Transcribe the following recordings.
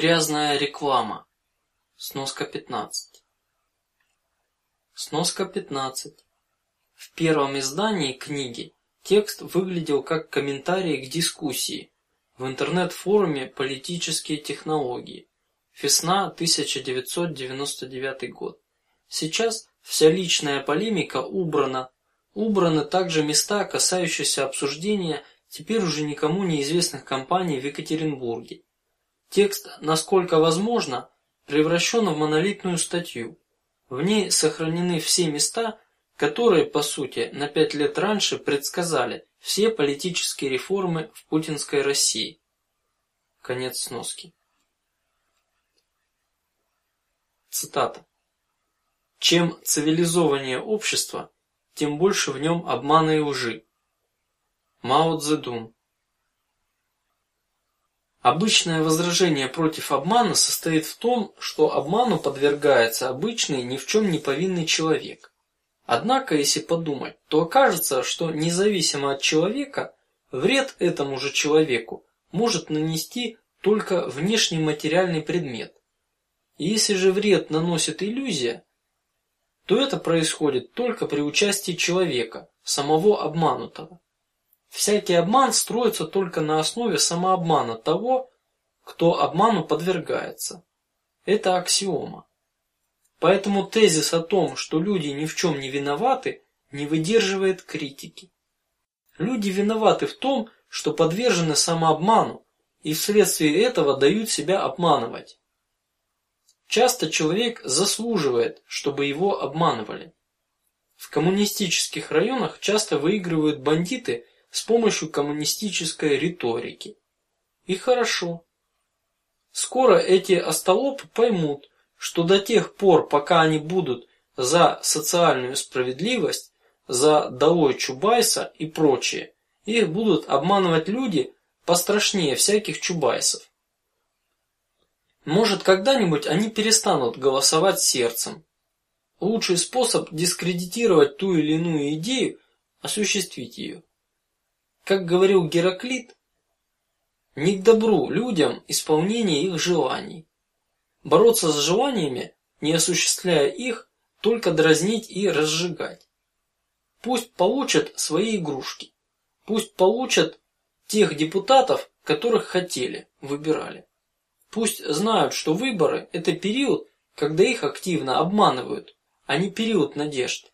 Грязная реклама. Сноска 15. Сноска 15. В первом издании книги текст выглядел как комментарий к дискуссии в интернет-форуме "Политические технологии". Весна 1999 год. Сейчас вся личная полемика убрана, убраны также места, касающиеся обсуждения теперь уже никому неизвестных компаний в Екатеринбурге. Текст, насколько возможно, превращен в монолитную статью. В ней сохранены все места, которые, по сути, на пять лет раньше предсказали все политические реформы в путинской России. Конец сноски. Цитата. Чем цивилизованнее общество, тем больше в нем обмана и лжи. Мао Цзэдун. Обычное возражение против обмана состоит в том, что обману подвергается обычный ни в чем не повинный человек. Однако, если подумать, то окажется, что независимо от человека вред этому же человеку может нанести только внешний материальный предмет. И если же вред наносит иллюзия, то это происходит только при участии человека, самого обманутого. Всякий обман строится только на основе самообмана того, кто обману подвергается. Это аксиома. Поэтому тезис о том, что люди ни в чем не виноваты, не выдерживает критики. Люди виноваты в том, что подвержены самообману и вследствие этого дают себя обманывать. Часто человек заслуживает, чтобы его обманывали. В коммунистических районах часто выигрывают бандиты с помощью коммунистической риторики. И хорошо. Скоро эти остолопы поймут, что до тех пор, пока они будут за социальную справедливость, за долой Чубайса и прочее, их будут обманывать люди пострашнее всяких Чубайсов. Может, когда-нибудь они перестанут голосовать сердцем. Лучший способ дискредитировать ту или иную идею – осуществить ее. Как говорил Гераклит, не к добру людям исполнение их желаний. Бороться с желаниями, не осуществляя их, только дразнить и разжигать. Пусть получат свои игрушки, пусть получат тех депутатов, которых хотели, выбирали. Пусть знают, что выборы – это период, когда их активно обманывают, а не период надежд.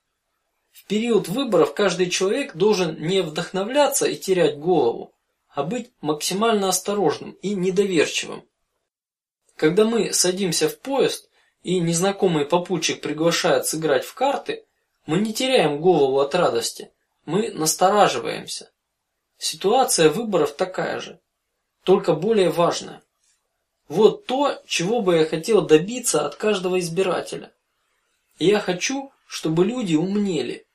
Период выборов каждый человек должен не вдохновляться и терять голову, а быть максимально осторожным и недоверчивым. Когда мы садимся в поезд и незнакомый попутчик приглашает сыграть в карты, мы не теряем голову от радости, мы настораживаемся. Ситуация выборов такая же, только более важная. Вот то, чего бы я хотел добиться от каждого избирателя. я хочу, чтобы люди умнели,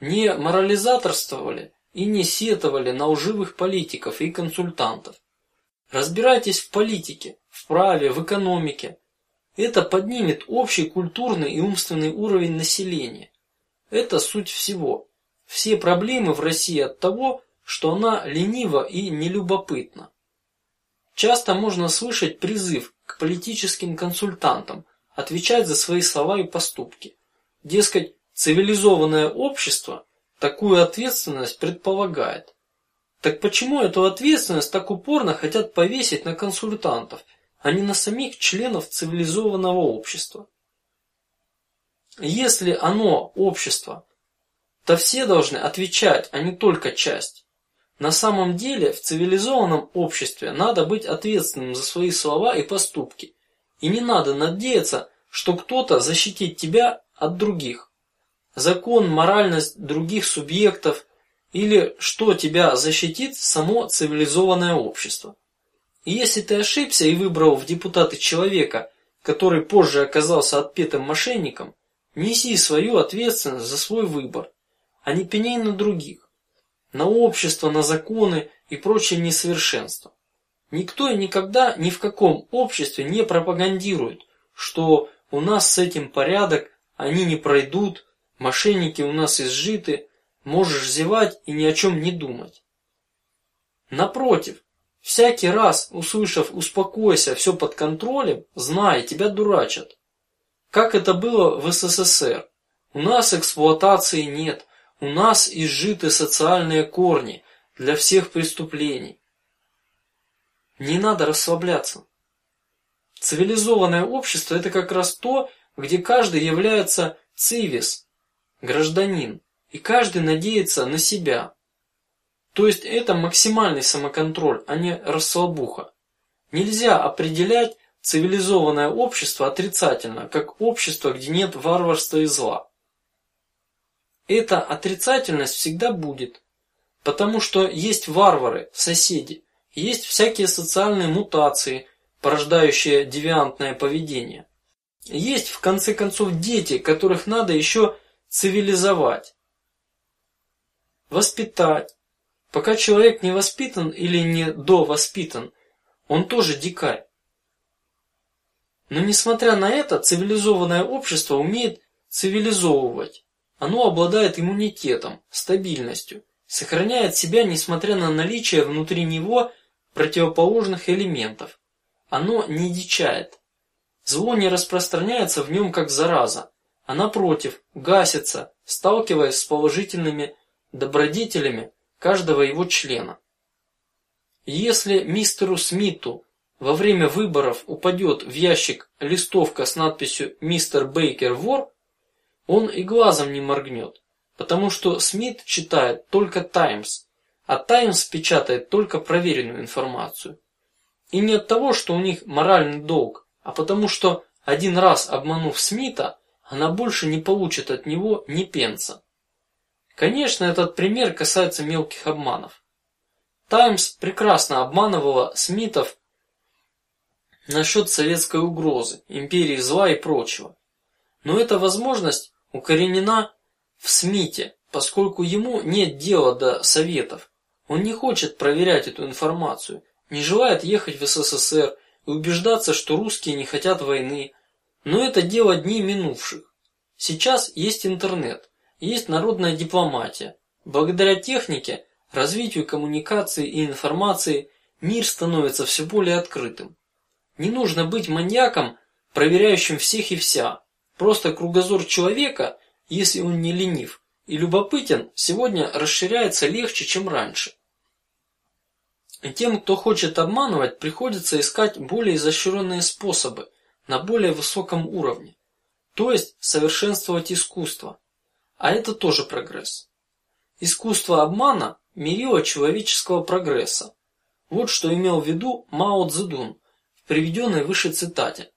не морализаторствовали и не сетовали на лживых политиков и консультантов. Разбирайтесь в политике, в праве, в экономике. Это поднимет общий культурный и умственный уровень населения. Это суть всего. Все проблемы в России от того, что она ленива и нелюбопытна. Часто можно слышать призыв к политическим консультантам отвечать за свои слова и поступки. Дескать, Цивилизованное общество такую ответственность предполагает. Так почему эту ответственность так упорно хотят повесить на консультантов, а не на самих членов цивилизованного общества? Если оно общество, то все должны отвечать, а не только часть. На самом деле в цивилизованном обществе надо быть ответственным за свои слова и поступки, и не надо надеяться, что кто-то защитит тебя от других закон, моральность других субъектов или что тебя защитит само цивилизованное общество. И если ты ошибся и выбрал в депутаты человека, который позже оказался отпетым мошенником, неси свою ответственность за свой выбор, а не пеняй на других, на общество, на законы и прочие несовершенства. Никто и никогда ни в каком обществе не пропагандирует, что у нас с этим порядок, они не пройдут, Мошенники у нас изжиты, можешь зевать и ни о чем не думать. Напротив, Всякий раз, услышав "успокойся, все под контролем", знай, тебя дурачат. Как это было в СССР? У нас эксплуатации нет, у нас изжиты социальные корни для всех преступлений. Не надо расслабляться. Цивилизованное общество – это как раз то, где каждый является цивис, гражданин, и каждый надеется на себя. То есть это максимальный самоконтроль, а не расслабуха. Нельзя определять цивилизованное общество отрицательно, как общество, где нет варварства и зла. Эта отрицательность всегда будет, потому что есть варвары, соседи, есть всякие социальные мутации, порождающие девиантное поведение. Есть в конце концов дети, которых надо еще цивилизовать, воспитать. Пока человек не воспитан или не довоспитан, он тоже дикарь. Но несмотря на это, цивилизованное общество умеет цивилизовывать. Оно обладает иммунитетом, стабильностью, сохраняет себя несмотря на наличие внутри него противоположных элементов. Оно не дичает. Зло не распространяется в нем как зараза, а напротив гасится, сталкиваясь с положительными добродетелями каждого его члена. Если мистеру Смиту во время выборов упадет в ящик листовка с надписью "Мистер Бейкер вор", он и глазом не моргнет, потому что Смит читает только Таймс, а Таймс печатает только проверенную информацию. И не от того, что у них моральный долг, а потому что один раз обманув Смита, она больше не получит от него ни пенса. Конечно, этот пример касается мелких обманов. Таймс прекрасно обманывала Смитов насчет советской угрозы, империи зла и прочего. Но эта возможность укоренена в Смите, поскольку ему нет дела до советов. Он не хочет проверять эту информацию, не желает ехать в СССР и убеждаться, что русские не хотят войны. Но это дело дней минувших. Сейчас есть интернет, есть народная дипломатия. Благодаря технике, развитию коммуникации и информации мир становится все более открытым. Не нужно быть маньяком, проверяющим всех и вся. Просто кругозор человека, если он не ленив и любопытен, сегодня расширяется легче, чем раньше. И тем, кто хочет обманывать, приходится искать более изощренные способы на более высоком уровне, то есть совершенствовать искусство, а это тоже прогресс. Искусство обмана – мерило человеческого прогресса. Вот что имел в виду Мао Цзэдун в приведенной выше цитате.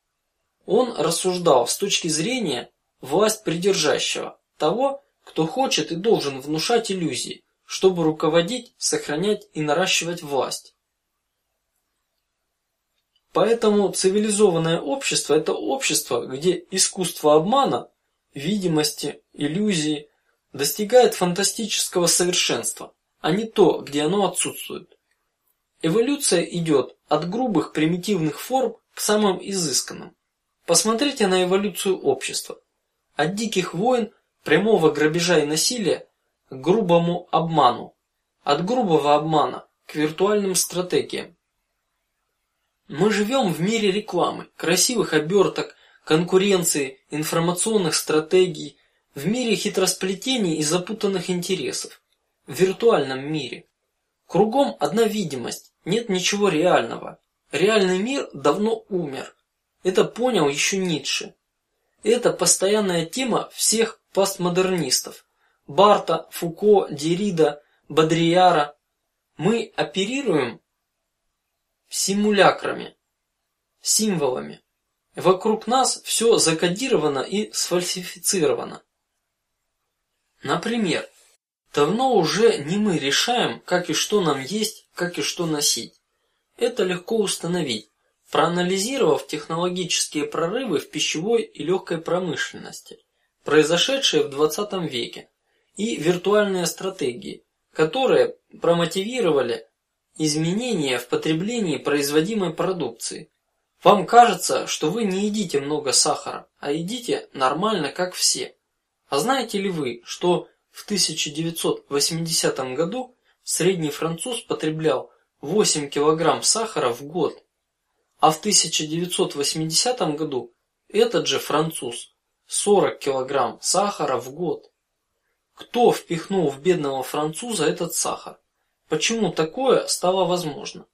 Он рассуждал с точки зрения власть придержащего, того, кто хочет и должен внушать иллюзии, чтобы руководить, сохранять и наращивать власть. Поэтому цивилизованное общество – это общество, где искусство обмана, видимости, иллюзии достигает фантастического совершенства, а не то, где оно отсутствует. Эволюция идет от грубых примитивных форм к самым изысканным. Посмотрите на эволюцию общества. От диких войн, прямого грабежа и насилия к грубому обману, от грубого обмана к виртуальным стратегиям. Мы живем в мире рекламы, красивых оберток, конкуренции, информационных стратегий, в мире хитросплетений и запутанных интересов, в виртуальном мире. Кругом одна видимость, нет ничего реального. Реальный мир давно умер. Это понял еще Ницше. Это постоянная тема всех постмодернистов: Барта, Фуко, Дерида, Бодрияра. Мы оперируем симулякрами, символами. Вокруг нас все закодировано и сфальсифицировано. Например, давно уже не мы решаем, как и что нам есть, как и что носить. Это легко установить, проанализировав технологические прорывы в пищевой и легкой промышленности, произошедшие в 20 веке, и виртуальные стратегии, которые промотивировали изменения в потреблении производимой продукции. Вам кажется, что вы не едите много сахара, а едите нормально, как все. А знаете ли вы, что в 1980 году средний француз потреблял 8 килограмм сахара в год, а в 1980 году этот же француз 40 килограмм сахара в год. Кто впихнул в бедного француза этот сахар? Почему такое стало возможно?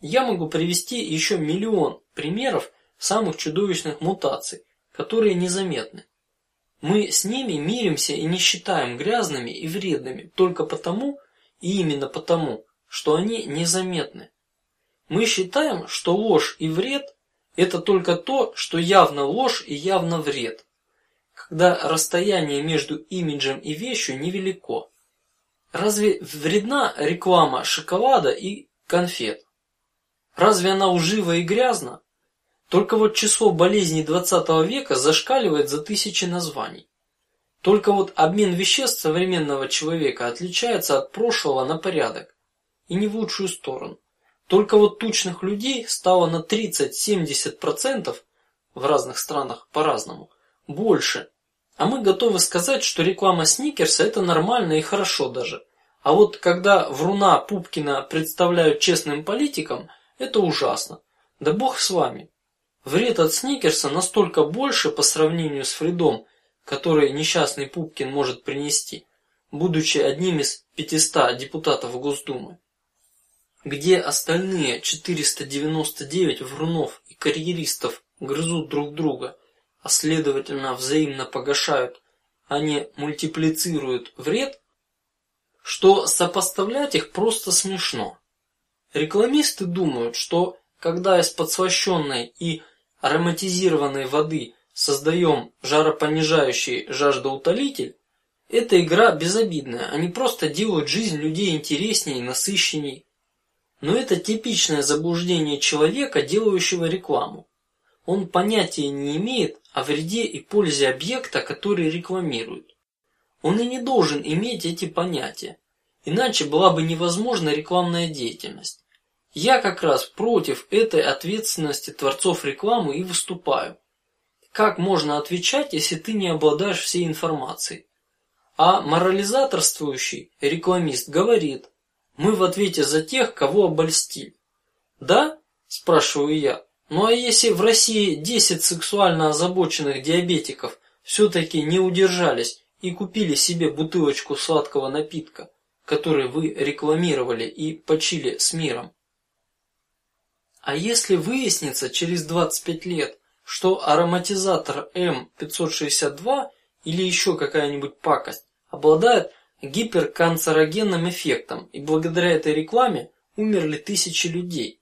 Я могу привести еще миллион примеров самых чудовищных мутаций, которые незаметны. Мы с ними миримся и не считаем грязными и вредными только потому, и именно потому, что они незаметны. Мы считаем, что ложь и вред – это только то, что явно ложь и явно вред, когда расстояние между имиджем и вещью невелико. Разве вредна реклама шоколада и конфет? Разве она ужива и грязна? Только вот число болезней двадцатого века зашкаливает за тысячи названий. Только вот обмен веществ современного человека отличается от прошлого на порядок и не в лучшую сторону. Только вот тучных людей стало на 30-70 процентов в разных странах по-разному больше, а мы готовы сказать, что реклама Сникерса это нормально и хорошо даже. А вот когда Вруна Пупкина представляют честным политиком, это ужасно. Да бог с вами. Вред от Сникерса настолько больше по сравнению с вредом, который несчастный Пупкин может принести, будучи одним из 500 депутатов Госдумы. Где остальные 499 врунов и карьеристов грызут друг друга, а следовательно взаимно погашают, а не мультиплицируют вред, что сопоставлять их просто смешно. Рекламисты думают, что когда из подслащенной и ароматизированной воды создаем жаропонижающий жаждоутолитель, эта игра безобидная. Они просто делают жизнь людей интереснее и насыщенней. Но это типичное заблуждение человека, делающего рекламу. Он понятия не имеет о вреде и пользе объекта, который рекламирует. Он и не должен иметь эти понятия, иначе была бы невозможна рекламная деятельность. Я как раз против этой ответственности творцов рекламы и выступаю. Как можно отвечать, если ты не обладаешь всей информацией? А морализаторствующий рекламист говорит: мы в ответе за тех, кого обольстили. Да, спрашиваю я. Ну а если в России 10 сексуально озабоченных диабетиков все-таки не удержались и купили себе бутылочку сладкого напитка, который вы рекламировали и почили с миром? А если выяснится через 25 лет, что ароматизатор М562 или еще какая-нибудь пакость обладает гиперканцерогенным эффектом, и благодаря этой рекламе умерли тысячи людей.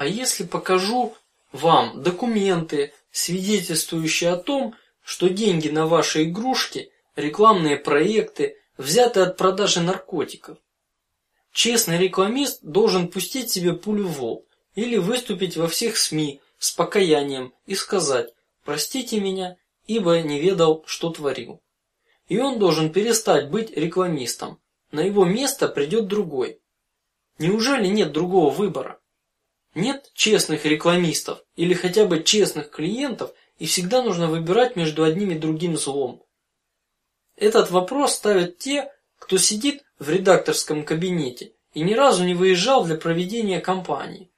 А если покажу вам документы, свидетельствующие о том, что деньги на ваши игрушки, рекламные проекты взяты от продажи наркотиков? Честный рекламист должен пустить себе пулю в лоб или выступить во всех СМИ с покаянием и сказать: простите меня, ибо не ведал, что творил. И он должен перестать быть рекламистом. На его место придет другой. Неужели нет другого выбора? Нет честных рекламистов или хотя бы честных клиентов, и всегда нужно выбирать между одним и другим злом. Этот вопрос ставят те, кто сидит в редакторском кабинете и ни разу не выезжал для проведения кампании.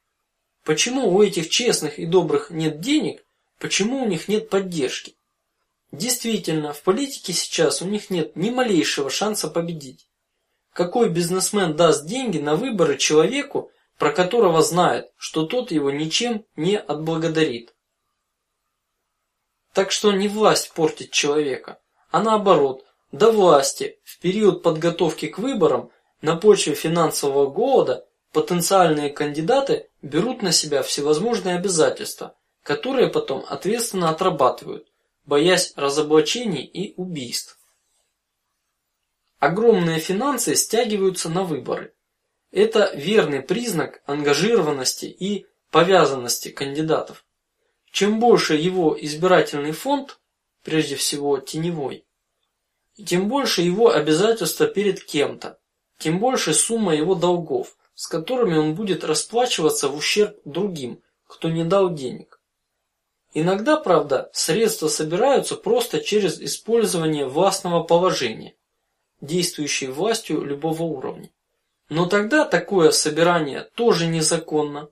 Почему у этих честных и добрых нет денег? Почему у них нет поддержки? Действительно, в политике сейчас у них нет ни малейшего шанса победить. Какой бизнесмен даст деньги на выборы человеку, про которого знает, что тот его ничем не отблагодарит? Так что не власть портит человека, а наоборот, до власти в период подготовки к выборам на почве финансового голода потенциальные кандидаты берут на себя всевозможные обязательства, которые потом ответственно отрабатывают, боясь разоблачений и убийств. Огромные финансы стягиваются на выборы. Это верный признак ангажированности и повязанности кандидатов. Чем больше его избирательный фонд, прежде всего теневой, тем больше его обязательства перед кем-то, тем больше сумма его долгов, с которыми он будет расплачиваться в ущерб другим, кто не дал денег. Иногда, правда, средства собираются просто через использование властного положения, действующей властью любого уровня. Но тогда такое собирание тоже незаконно.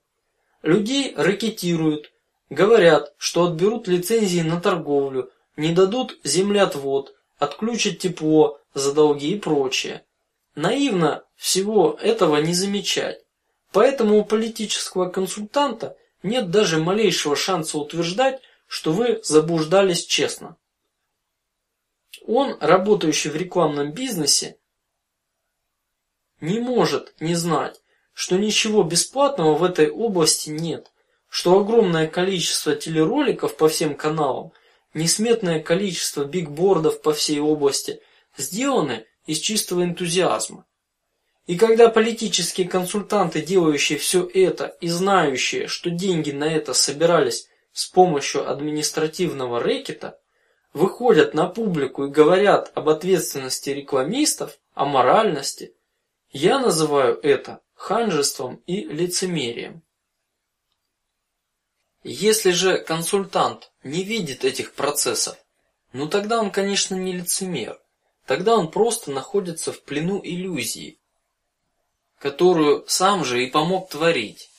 Людей ракетируют, говорят, что отберут лицензии на торговлю, не дадут землеотвод, отключат тепло за долги и прочее. Наивно всего этого не замечать. Поэтому у политического консультанта нет даже малейшего шанса утверждать, что вы заблуждались честно. Он, работающий в рекламном бизнесе, не может не знать, что ничего бесплатного в этой области нет, что огромное количество телероликов по всем каналам, несметное количество бигбордов по всей области сделаны из чистого энтузиазма. И когда политические консультанты, делающие все это и знающие, что деньги на это собирались с помощью административного рэкета, выходят на публику и говорят об ответственности рекламистов, о моральности, я называю это ханжеством и лицемерием. Если же консультант не видит этих процессов, ну тогда он, конечно, не лицемер. Тогда он просто находится в плену иллюзии, которую сам же и помог творить.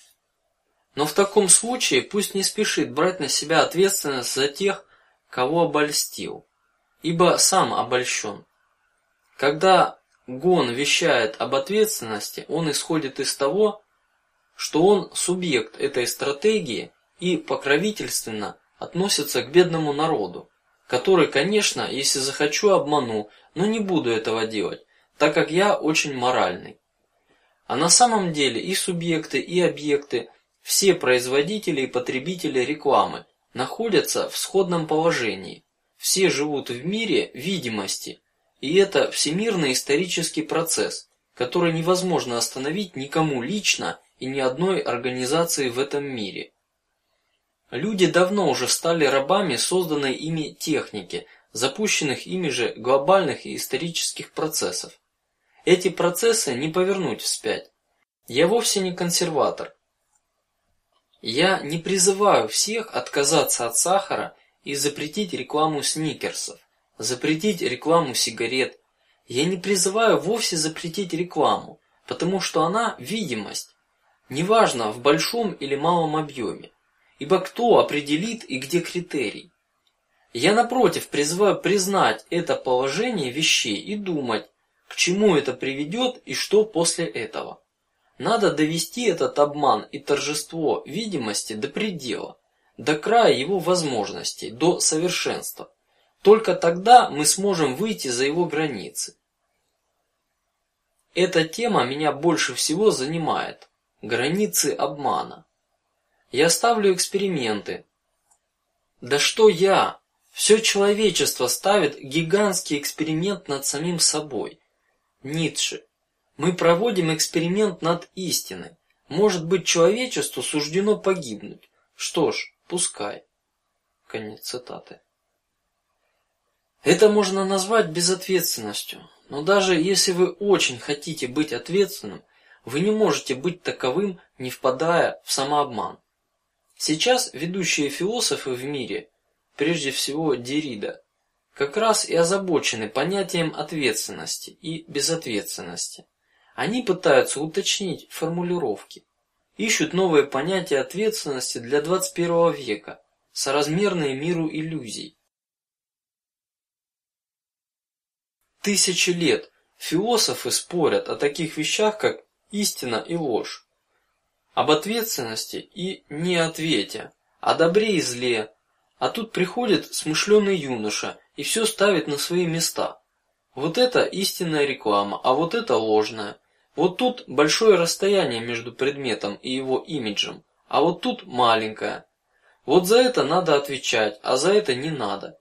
Но в таком случае пусть не спешит брать на себя ответственность за тех, кого обольстил, ибо сам обольщен. Когда Гон вещает об ответственности, он исходит из того, что он субъект этой стратегии и покровительственно относится к бедному народу, который, конечно, если захочу, обману, но не буду этого делать, так как я очень моральный. А на самом деле и субъекты, и объекты, все производители и потребители рекламы находятся в сходном положении. Все живут в мире видимости, и это всемирный исторический процесс, который невозможно остановить никому лично и ни одной организации в этом мире. Люди давно уже стали рабами созданной ими техники, запущенных ими же глобальных и исторических процессов. Эти процессы не повернуть вспять. Я вовсе не консерватор, я не призываю всех отказаться от сахара и запретить рекламу сникерсов, запретить рекламу сигарет. Я не призываю вовсе запретить рекламу, потому что она видимость, неважно в большом или малом объеме, ибо кто определит и где критерий. Я напротив призываю признать это положение вещей и думать, к чему это приведет и что после этого. Надо довести этот обман и торжество видимости до предела, до края его возможностей, до совершенства. Только тогда мы сможем выйти за его границы. Эта тема меня больше всего занимает. Границы обмана. Я ставлю эксперименты. Да что я? Все человечество ставит гигантский эксперимент над самим собой. Ницше. Мы проводим эксперимент над истиной. Может быть, человечеству суждено погибнуть. Что ж, пускай. Конец цитаты. Это можно назвать безответственностью, но даже если вы очень хотите быть ответственным, вы не можете быть таковым, не впадая в самообман. Сейчас ведущие философы в мире, прежде всего Деррида, как раз и озабочены понятием ответственности и безответственности. Они пытаются уточнить формулировки, ищут новые понятия ответственности для 21 века, соразмерные миру иллюзий. Тысячи лет философы спорят о таких вещах, как истина и ложь, об ответственности и неответе, о добре и зле. А тут приходит смышленый юноша и все ставит на свои места. Вот это истинная реклама, а вот это ложная. Вот тут большое расстояние между предметом и его имиджем, а вот тут маленькое. Вот за это надо отвечать, а за это не надо.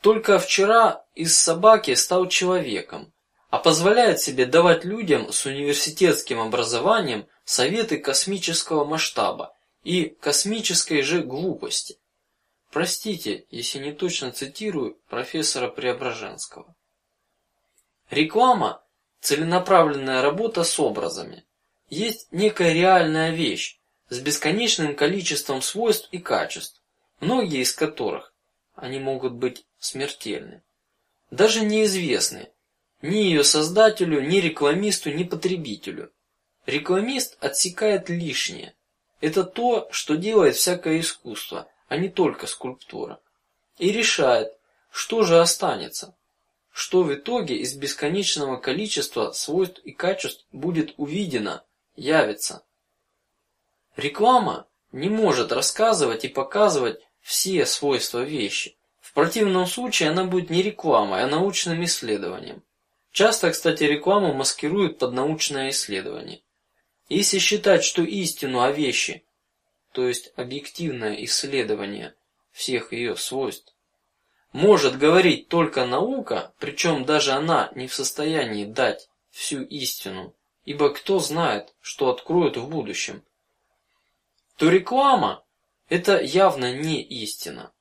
Только вчера из собаки стал человеком, а позволяет себе давать людям с университетским образованием советы космического масштаба и космической же глупости. Простите, если не точно цитирую профессора Преображенского. Реклама целенаправленная работа с образами. Есть некая реальная вещь с бесконечным количеством свойств и качеств, многие из которых они могут быть смертельны, даже неизвестны ни ее создателю, ни рекламисту, ни потребителю. Рекламист отсекает лишнее. Это то, что делает всякое искусство, а не только скульптура, и решает, что же останется, что в итоге из бесконечного количества свойств и качеств будет увидено, явится. Реклама не может рассказывать и показывать все свойства вещи. В противном случае она будет не рекламой, а научным исследованием. Часто, кстати, рекламу маскируют под научное исследование. Если считать, что истину о вещи, то есть объективное исследование всех ее свойств, может говорить только наука, причем даже она не в состоянии дать всю истину, ибо кто знает, что откроют в будущем, то реклама – это явно не истина.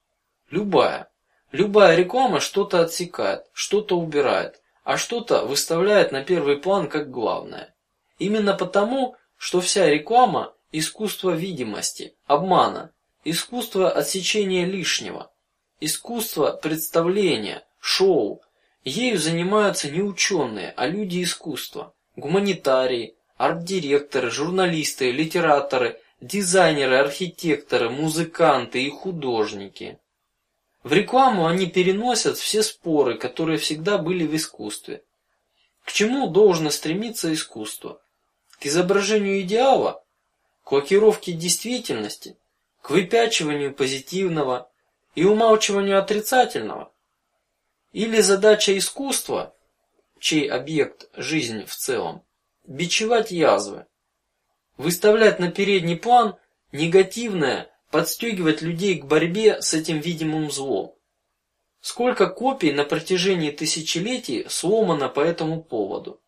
Любая, любая реклама что-то отсекает, что-то убирает, а что-то выставляет на первый план как главное. Именно потому, что вся реклама – искусство видимости, обмана, искусство отсечения лишнего, искусство представления, шоу. Ею занимаются не ученые, а люди искусства, гуманитарии, арт-директоры, журналисты, литераторы, дизайнеры, архитекторы, музыканты и художники. В рекламу они переносят все споры, которые всегда были в искусстве. К чему должно стремиться искусство? К изображению идеала, к лакировке действительности, к выпячиванию позитивного и умалчиванию отрицательного? Или задача искусства, чей объект жизнь в целом, бичевать язвы, выставлять на передний план негативное, подстегивать людей к борьбе с этим видимым злом? Сколько копий на протяжении тысячелетий сломано по этому поводу?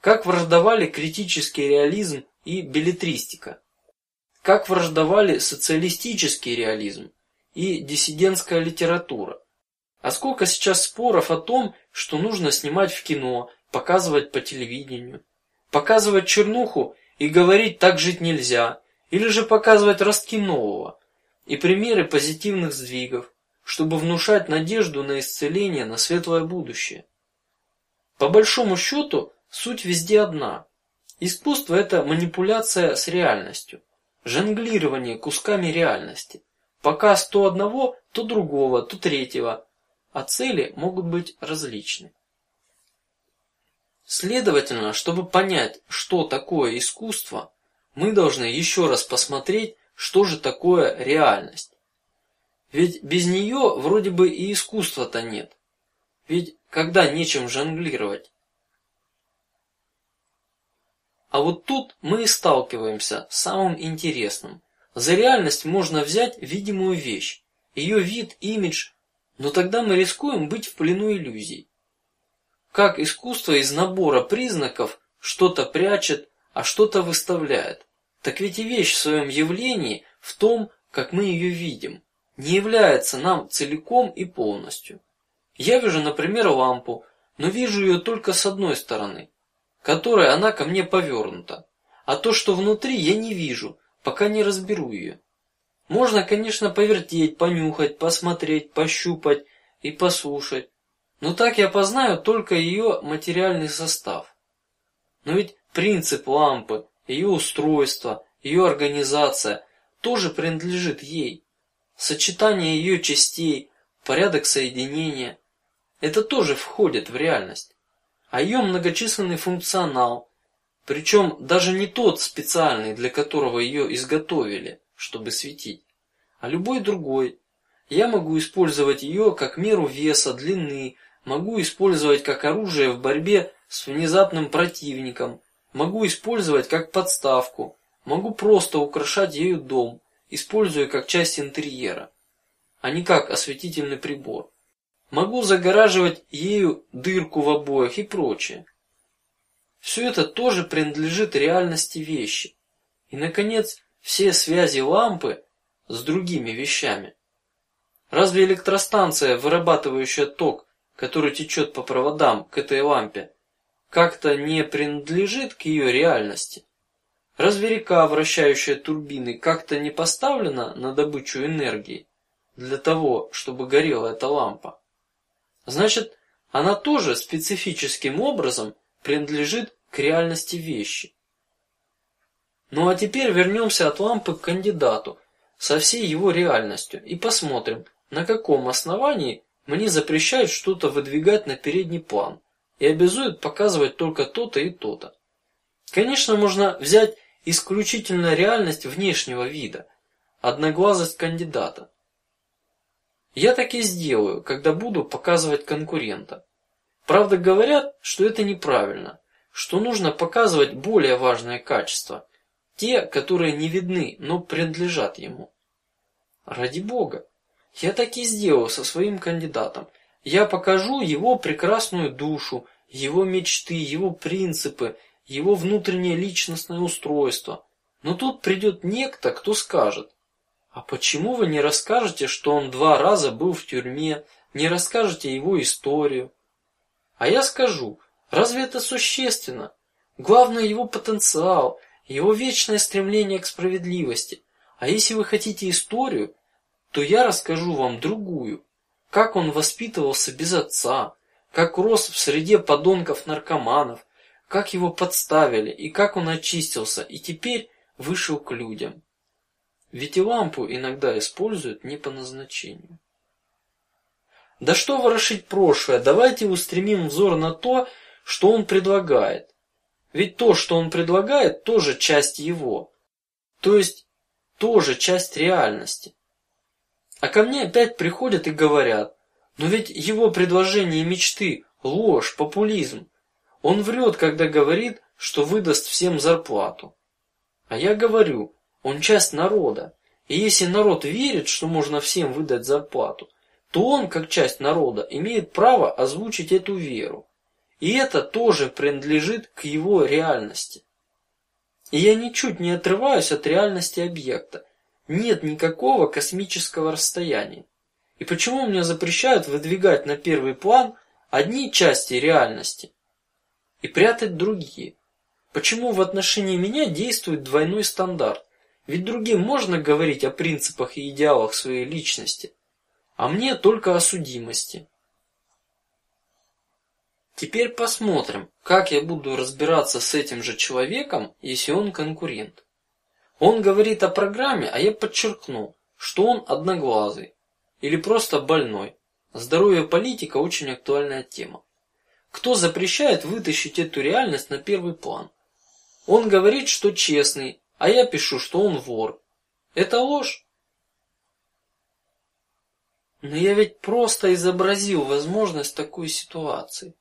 Как враждовали критический реализм и беллетристика? Как враждовали социалистический реализм и диссидентская литература? А сколько сейчас споров о том, что нужно снимать в кино, показывать по телевидению, показывать чернуху и говорить так жить нельзя, или же показывать ростки нового и примеры позитивных сдвигов, чтобы внушать надежду на исцеление, на светлое будущее. По большому счету суть везде одна: искусство это манипуляция с реальностью, жонглирование кусками реальности, показ то одного, то другого, то третьего, а цели могут быть различны. Следовательно, чтобы понять, что такое искусство, мы должны еще раз посмотреть, что же такое реальность. Ведь без нее вроде бы и искусства-то нет. Ведь когда нечем жонглировать. А вот тут мы и сталкиваемся с самым интересным. За реальность можно взять видимую вещь, ее вид, имидж, но тогда мы рискуем быть в плену иллюзий. Как искусство из набора признаков что-то прячет, а что-то выставляет. Так ведь и вещь в своем явлении в том, как мы ее видим, не является нам целиком и полностью. Я вижу, например, лампу, но вижу ее только с одной стороны, которой она ко мне повернута, а то, что внутри, я не вижу, пока не разберу ее. Можно, конечно, повертеть, понюхать, посмотреть, пощупать и послушать, но так я познаю только ее материальный состав. Но ведь принцип лампы, ее устройство, ее организация тоже принадлежит ей. Сочетание ее частей, порядок соединения – это тоже входит в реальность, а ее многочисленный функционал, причем даже не тот специальный, для которого ее изготовили, чтобы светить, а любой другой. Я могу использовать ее как меру веса, длины, могу использовать как оружие в борьбе с внезапным противником, могу использовать как подставку, могу просто украшать ею дом, используя как часть интерьера, а не как осветительный прибор. Могу загораживать ею дырку в обоях и прочее. Все это тоже принадлежит реальности вещи. И, наконец, все связи лампы с другими вещами. Разве электростанция, вырабатывающая ток, который течет по проводам к этой лампе, как-то не принадлежит к ее реальности? Разве река, вращающая турбины, как-то не поставлена на добычу энергии для того, чтобы горела эта лампа? Значит, она тоже специфическим образом принадлежит к реальности вещи. Ну а теперь вернемся от лампы к кандидату со всей его реальностью и посмотрим, на каком основании мне запрещают что-то выдвигать на передний план и обязуют показывать только то-то и то-то. Конечно, можно взять исключительно реальность внешнего вида, одноглазость кандидата. Я так и сделаю, когда буду показывать конкурента. Правда, говорят, что это неправильно, что нужно показывать более важные качества, те, которые не видны, но принадлежат ему. Ради бога, я так и сделаю со своим кандидатом. Я покажу его прекрасную душу, его мечты, его принципы, его внутреннее личностное устройство. Но тут придет некто, кто скажет: а почему вы не расскажете, что он два раза был в тюрьме, не расскажете его историю? А я скажу: разве это существенно? Главное его потенциал, его вечное стремление к справедливости. А если вы хотите историю, то я расскажу вам другую: как он воспитывался без отца, как рос в среде подонков наркоманов, как его подставили и как он очистился и теперь вышел к людям. Ведь и лампу иногда используют не по назначению. Да что ворошить прошлое? Давайте устремим взор на то, что он предлагает. Ведь то, что он предлагает, тоже часть его, то есть тоже часть реальности. А ко мне опять приходят и говорят: но ведь его предложения и мечты ложь, популизм. Он врет, когда говорит, что выдаст всем зарплату. А я говорю, он часть народа, и если народ верит, что можно всем выдать зарплату, то он, как часть народа, имеет право озвучить эту веру, и это тоже принадлежит к его реальности. И я ничуть не отрываюсь от реальности объекта. Нет никакого космического расстояния. И почему мне запрещают выдвигать на первый план одни части реальности и прятать другие? Почему в отношении меня действует двойной стандарт? Ведь другим можно говорить о принципах и идеалах своей личности, а мне только о судимости. Теперь посмотрим, как я буду разбираться с этим же человеком, если он конкурент. Он говорит о программе, а я подчеркну, что он одноглазый или просто больной. Здоровье политика очень актуальная тема. Кто запрещает вытащить эту реальность на первый план? Он говорит, что честный, а я пишу, что он вор. Это ложь. Но я ведь просто изобразил возможность такой ситуации.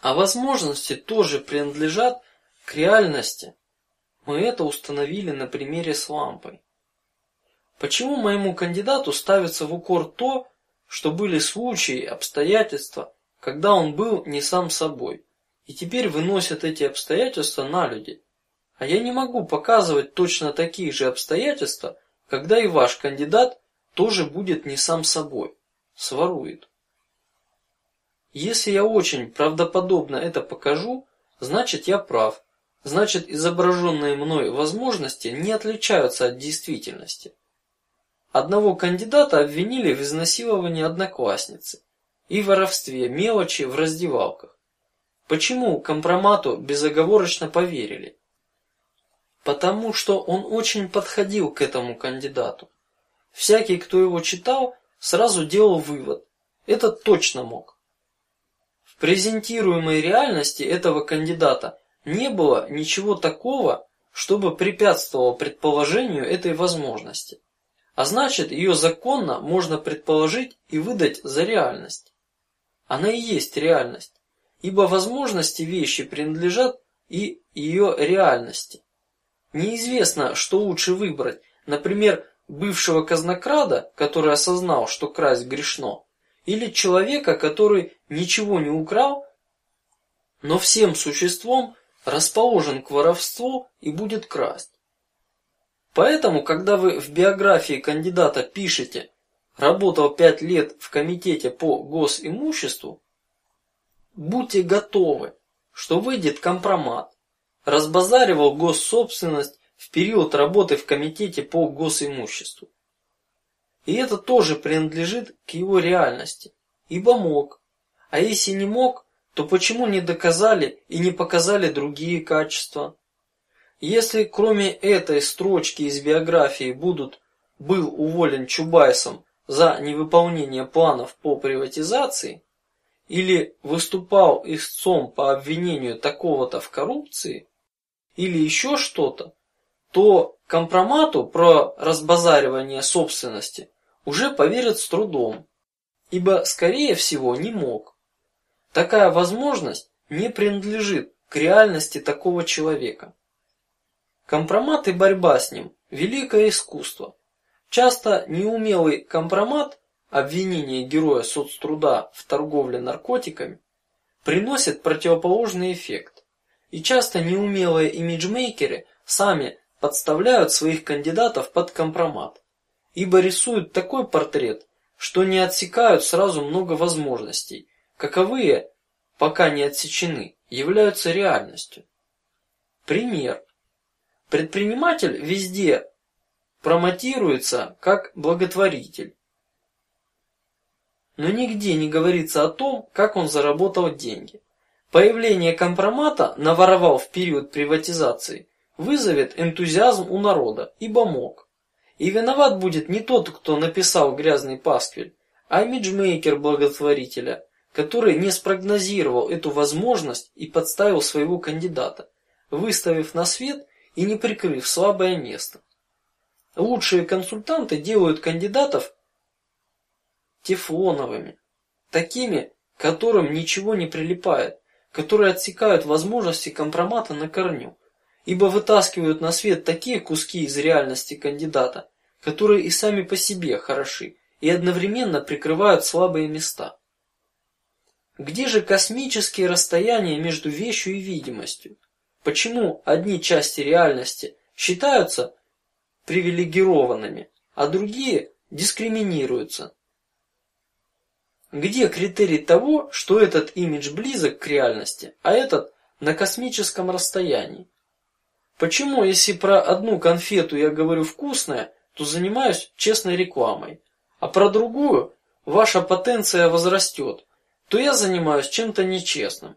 А возможности тоже принадлежат к реальности. Мы это установили на примере с лампой. Почему моему кандидату ставится в укор то, что были случаи, обстоятельства, когда он был не сам собой, и теперь выносят эти обстоятельства на людей? А я не могу показывать точно такие же обстоятельства, когда и ваш кандидат тоже будет не сам собой, сворует. Если я очень правдоподобно это покажу, значит я прав, значит изображенные мной возможности не отличаются от действительности. Одного кандидата обвинили в изнасиловании одноклассницы и воровстве мелочи в раздевалках. Почему компромату безоговорочно поверили? потому что он очень подходил к этому кандидату. Всякий, кто его читал, сразу делал вывод: этот точно мог. В презентируемой реальности этого кандидата не было ничего такого, чтобы препятствовало предположению этой возможности, а значит, ее законно можно предположить и выдать за реальность. Она и есть реальность, ибо возможности вещи принадлежат и ее реальности. Неизвестно, что лучше выбрать, например, бывшего казнокрада, который осознал, что красть грешно, или человека, который ничего не украл, но всем существом расположен к воровству и будет красть. Поэтому, когда вы в биографии кандидата пишете работал пять лет в комитете по госимуществу, будьте готовы, что выйдет компромат, разбазаривал госсобственность в период работы в комитете по госимуществу. И это тоже принадлежит к его реальности, ибо мог. А если не мог, то почему не доказали и не показали другие качества? Если кроме этой строчки из биографии будут был уволен Чубайсом за невыполнение планов по приватизации или выступал истцом по обвинению такого-то в коррупции или еще что-то, то компромату про разбазаривание собственности уже поверят с трудом, ибо скорее всего не мог. Такая возможность не принадлежит к реальности такого человека. Компромат и борьба с ним – великое искусство. Часто неумелый компромат, обвинение героя соцтруда в торговле наркотиками, приносит противоположный эффект, и часто неумелые имиджмейкеры сами подставляют своих кандидатов под компромат, ибо рисуют такой портрет, что не отсекают сразу много возможностей, каковые, пока не отсечены, являются реальностью. Пример: Предприниматель везде промотируется как благотворитель, но нигде не говорится о том, как он заработал деньги. Появление компромата наворовал в период приватизации вызовет энтузиазм у народа, ибо мог. И виноват будет не тот, кто написал грязный пасквиль, а имиджмейкер благотворителя, который не спрогнозировал эту возможность и подставил своего кандидата, выставив на свет и не прикрыв слабое место. Лучшие консультанты делают кандидатов тефлоновыми, такими, которым ничего не прилипает, которые отсекают возможности компромата на корню, ибо вытаскивают на свет такие куски из реальности кандидата, которые и сами по себе хороши и одновременно прикрывают слабые места. Где же космические расстояния между вещью и видимостью? Почему одни части реальности считаются привилегированными, а другие дискриминируются? Где критерий того, что этот имидж близок к реальности, а этот на космическом расстоянии? Почему, если про одну конфету я говорю вкусная, то занимаюсь честной рекламой, а про другую ваша потенция возрастет, то я занимаюсь чем-то нечестным?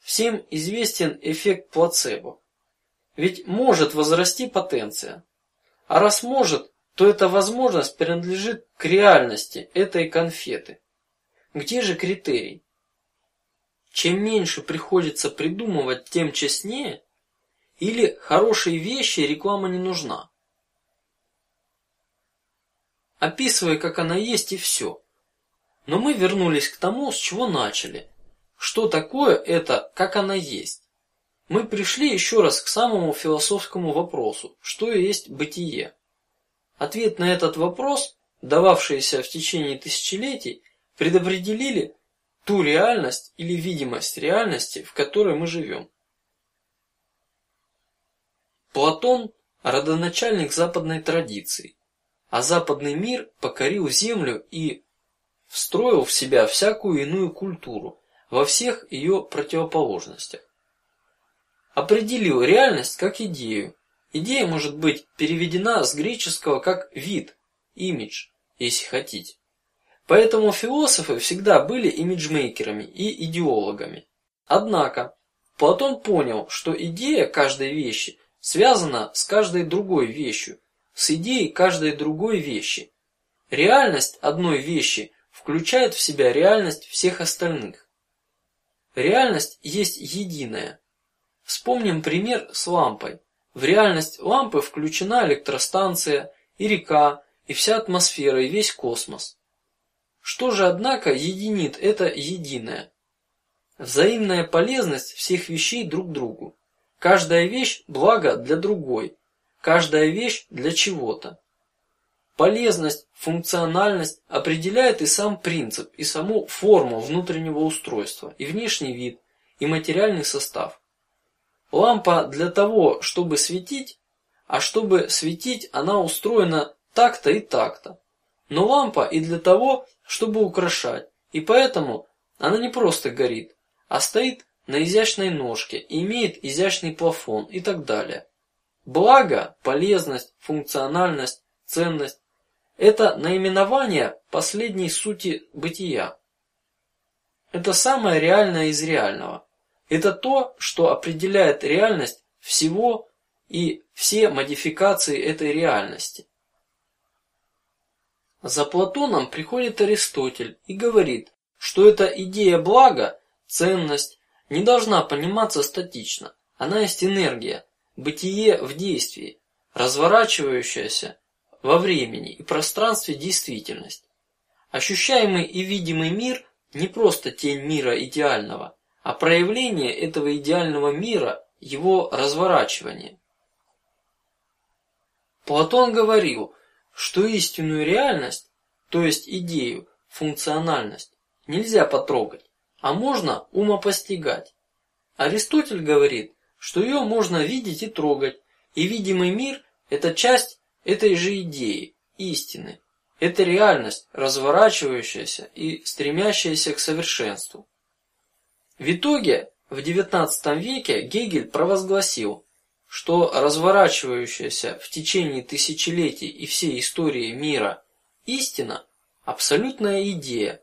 Всем известен эффект плацебо. Ведь может возрасти потенция, а раз может, то эта возможность принадлежит к реальности этой конфеты. Где же критерий? Чем меньше приходится придумывать, тем честнее. Или хорошие вещи реклама не нужна. Описывай, как она есть и все. Но мы вернулись к тому, с чего начали. Что такое это, как она есть? Мы пришли еще раз к самому философскому вопросу: что есть бытие? Ответ на этот вопрос, дававшийся в течение тысячелетий, предопределили ту реальность или видимость реальности, в которой мы живем. Платон родоначальник западной традиции, а западный мир покорил землю и встроил в себя всякую иную культуру, во всех ее противоположностях. Определил реальность как идею. Идея может быть переведена с греческого как вид, имидж, если хотите. Поэтому философы всегда были имиджмейкерами и идеологами. Однако Платон понял, что идея каждой вещи связана с каждой другой вещью, с идеей каждой другой вещи. Реальность одной вещи включает в себя реальность всех остальных. Реальность есть единая. Вспомним пример с лампой. В реальность лампы включена электростанция и река, и вся атмосфера, и весь космос. Что же, однако, единит это единое? Взаимная полезность всех вещей друг другу. Каждая вещь благо для другой, каждая вещь для чего-то. Полезность, функциональность определяет и сам принцип, и саму форму внутреннего устройства, и внешний вид, и материальный состав. Лампа для того, чтобы светить, а чтобы светить, она устроена так-то и так-то. Но лампа и для того, чтобы украшать, и поэтому она не просто горит, а стоит на изящной ножке и имеет изящный плафон и так далее. Благо, полезность, функциональность, ценность это наименование последней сути бытия. Это самое реальное из реального. Это то, что определяет реальность всего и все модификации этой реальности. За Платоном приходит Аристотель и говорит, что эта идея блага, ценность, не должна пониматься статично. Она есть энергия, бытие в действии, разворачивающаяся во времени и пространстве действительность. Ощущаемый и видимый мир не просто тень мира идеального, а проявление этого идеального мира, его разворачивание. Платон говорил, что истинную реальность, то есть идею, функциональность, нельзя потрогать, а можно умопостигать. Аристотель говорит, что ее можно видеть и трогать, и видимый мир – это часть этой же идеи, истины. Это реальность, разворачивающаяся и стремящаяся к совершенству. В итоге в XIX веке Гегель провозгласил, что разворачивающаяся в течение тысячелетий и всей истории мира истина – абсолютная идея,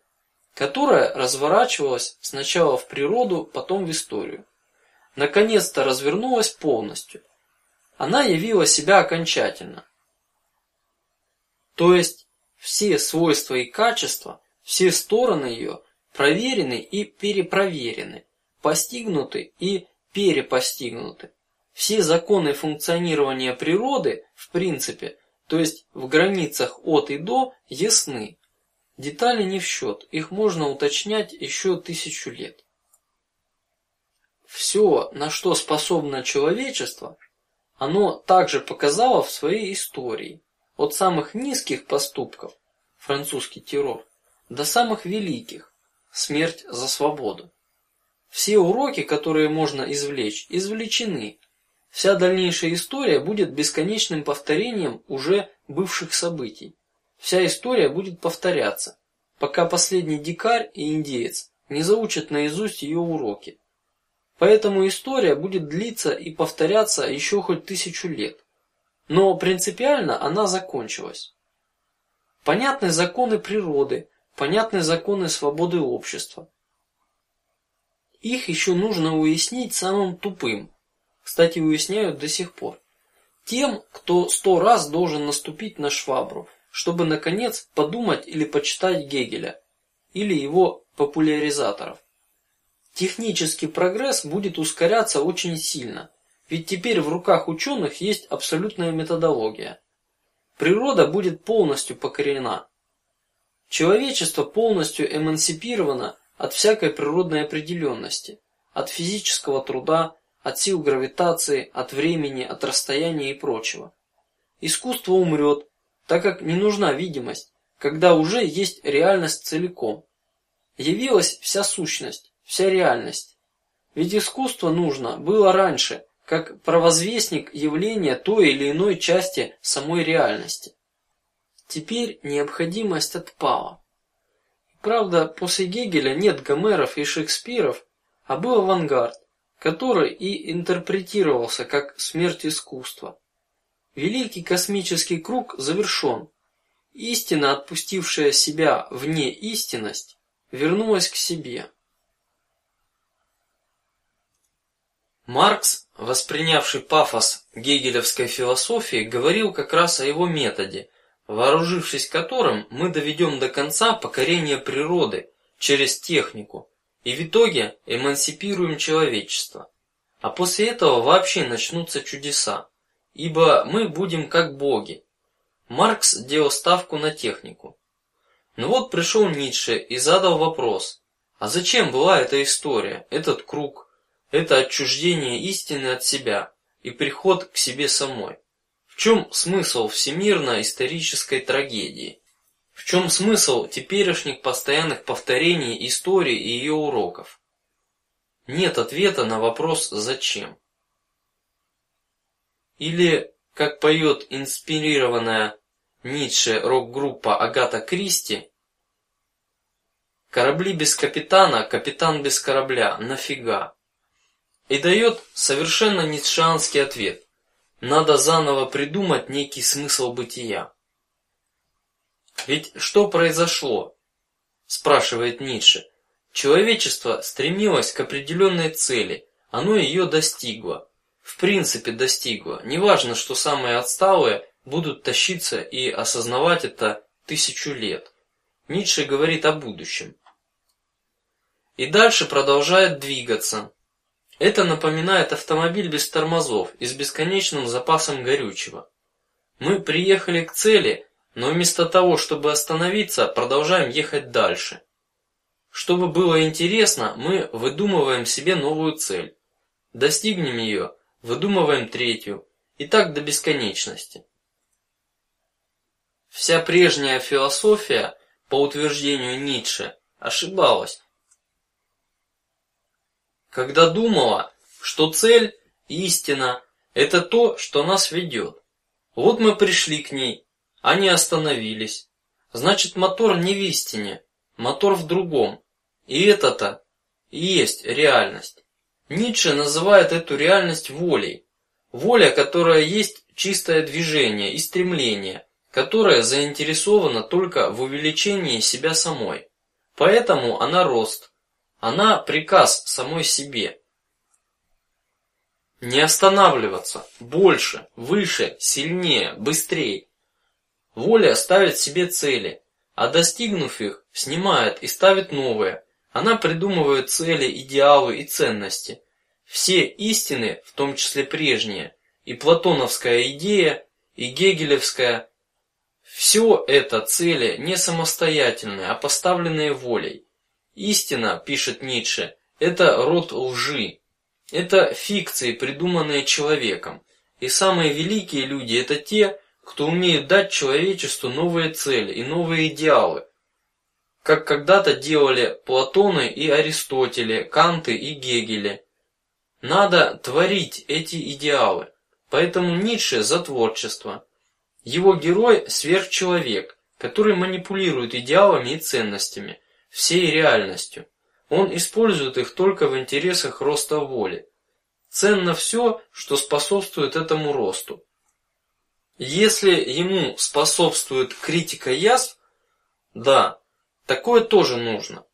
которая разворачивалась сначала в природу, потом в историю. Наконец-то развернулась полностью. Она явила себя окончательно. То есть все свойства и качества, все стороны ее проверены и перепроверены, постигнуты и перепостигнуты. Все законы функционирования природы, в принципе, то есть в границах от и до, ясны. Детали не в счет, их можно уточнять еще тысячу лет. Все, на что способно человечество, оно также показало в своей истории, от самых низких поступков французский террор до самых великих смерть за свободу. Все уроки, которые можно извлечь, извлечены, Вся дальнейшая история будет бесконечным повторением уже бывших событий. Вся история будет повторяться, пока последний дикарь и индеец не заучат наизусть ее уроки. Поэтому история будет длиться и повторяться еще хоть тысячу лет, но принципиально она закончилась. Понятны законы природы, понятны законы свободы общества. Их еще нужно уяснить самым тупым, кстати, уясняют до сих пор. Тем, кто сто раз должен наступить на швабру, чтобы наконец подумать или почитать Гегеля или его популяризаторов. Технический прогресс будет ускоряться очень сильно, ведь теперь в руках ученых есть абсолютная методология. Природа будет полностью покорена. Человечество полностью эмансипировано от всякой природной определенности, от физического труда, от сил гравитации, от времени, от расстояния и прочего. Искусство умрет, так как не нужна видимость, когда уже есть реальность целиком. Явилась вся сущность, вся реальность. Ведь искусство нужно было раньше, как провозвестник явления той или иной части самой реальности. Теперь необходимость отпала. Правда, после Гегеля нет Гомеров и Шекспиров, а был авангард, который и интерпретировался как смерть искусства. Великий космический круг завершен. Истина, отпустившая себя вне истинность, вернулась к себе. Маркс, воспринявший пафос гегелевской философии, говорил как раз о его методе, вооружившись которым мы доведем до конца покорение природы через технику, и в итоге эмансипируем человечество. А после этого вообще начнутся чудеса, ибо мы будем как боги. Маркс делал ставку на технику. Но вот пришел Ницше и задал вопрос: а зачем была эта история, этот круг, это отчуждение истины от себя и приход к себе самой? В чем смысл всемирно-исторической трагедии? В чем смысл теперешних постоянных повторений истории и ее уроков? Нет ответа на вопрос зачем. Или, как поет инспирированная Ницше рок-группа Агата Кристи, корабли без капитана, капитан без корабля, нафига? И дает совершенно ницшеанский ответ: надо заново придумать некий смысл бытия. Ведь что произошло? спрашивает Ницше. Человечество стремилось к определенной цели, оно ее достигло. В принципе, достигло. Неважно, что самые отсталые будут тащиться и осознавать это тысячу лет. Ницше говорит о будущем. И дальше продолжает двигаться. Это напоминает автомобиль без тормозов и с бесконечным запасом горючего. Мы приехали к цели, но вместо того, чтобы остановиться, продолжаем ехать дальше. Чтобы было интересно, мы выдумываем себе новую цель, достигнем ее, выдумываем третью, и так до бесконечности. Вся прежняя философия, по утверждению Ницше, ошибалась, когда думала, что цель, истина, это то, что нас ведет. Вот мы пришли к ней, они остановились. Значит, мотор не в истине, мотор в другом, и это-то и есть реальность. Ницше называет эту реальность волей, воля, которая есть чистое движение и стремление, которое заинтересовано только в увеличении себя самой. Поэтому она рост, она приказ самой себе. Не останавливаться, больше, выше, сильнее, быстрее. Воля ставит себе цели, а достигнув их, снимает и ставит новые. Она придумывает цели, идеалы и ценности. Все истины, в том числе прежние, и платоновская идея, и гегелевская, все это цели не самостоятельные, а поставленные волей. Истина, пишет Ницше, это род лжи, это фикции, придуманные человеком. И самые великие люди это те, кто умеет дать человечеству новые цели и новые идеалы, как когда-то делали Платоны и Аристотели, Канты и Гегели. Надо творить эти идеалы, поэтому Ницше за творчество. Его герой сверхчеловек, который манипулирует идеалами и ценностями, всей реальностью. Он использует их только в интересах роста воли. Ценно все, что способствует этому росту. Если ему способствует критика язв, да, такое тоже нужно.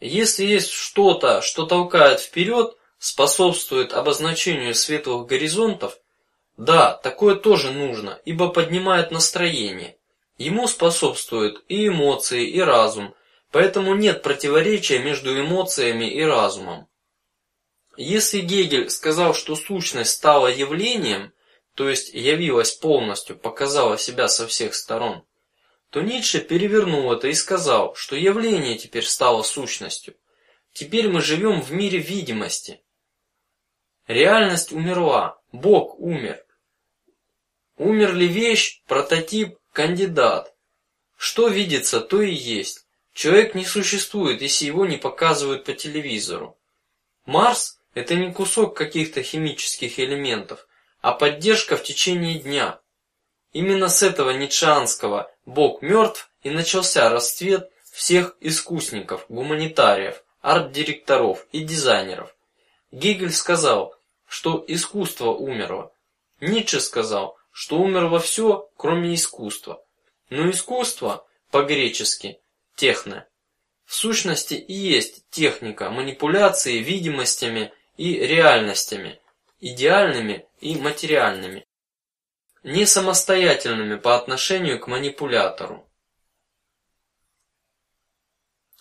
Если есть что-то, что толкает вперед, способствует обозначению светлых горизонтов, да, такое тоже нужно, ибо поднимает настроение. Ему способствуют и эмоции, и разум, поэтому нет противоречия между эмоциями и разумом. Если Гегель сказал, что сущность стала явлением, то есть явилась полностью, показала себя со всех сторон, то Ницше перевернул это и сказал, что явление теперь стало сущностью. Теперь мы живем в мире видимости. Реальность умерла, Бог умер. Умер ли вещь, прототип, кандидат? Что видится, то и есть. Человек не существует, если его не показывают по телевизору. Марс – это не кусок каких-то химических элементов, а поддержка в течение дня. Именно с этого ницшеанского Бог мертв и начался расцвет всех искусников, гуманитариев, арт-директоров и дизайнеров. Гегель сказал, что искусство умерло. Ницше сказал, что умерло все, кроме искусства. Но искусство по-гречески техно в сущности и есть техника манипуляции видимостями и реальностями, идеальными и материальными, не самостоятельными по отношению к манипулятору.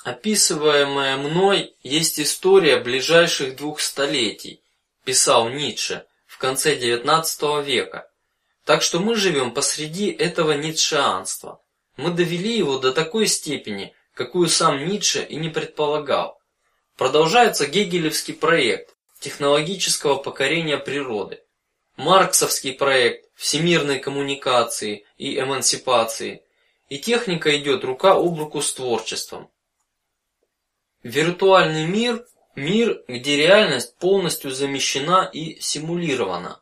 Описываемая мной есть история ближайших двух столетий, писал Ницше в конце XIX века. Так что мы живем посреди этого ницшеанства. Мы довели его до такой степени, какую сам Ницше и не предполагал. Продолжается гегелевский проект технологического покорения природы, марксовский проект всемирной коммуникации и эмансипации, и техника идет рука об руку с творчеством. Виртуальный мир – мир, где реальность полностью замещена и симулирована.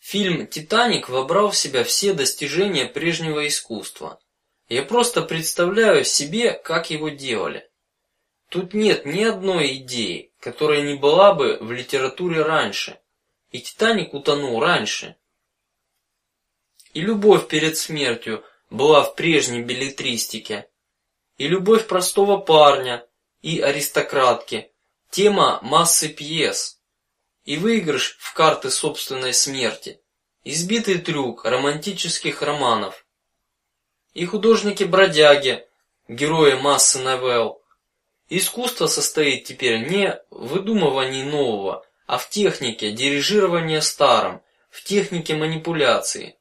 Фильм Титаник вобрал в себя все достижения прежнего искусства. Я просто представляю себе, как его делали. Тут нет ни одной идеи, которая не была бы в литературе раньше. И Титаник утонул раньше. И любовь перед смертью была в прежней билетристике. И любовь простого парня, и аристократки, тема массы пьес и выигрыш в карты собственной смерти, избитый трюк романтических романов и художники-бродяги, герои массы новелл. Искусство состоит теперь не в выдумывании нового, а в технике дирижирования старым, в технике манипуляции.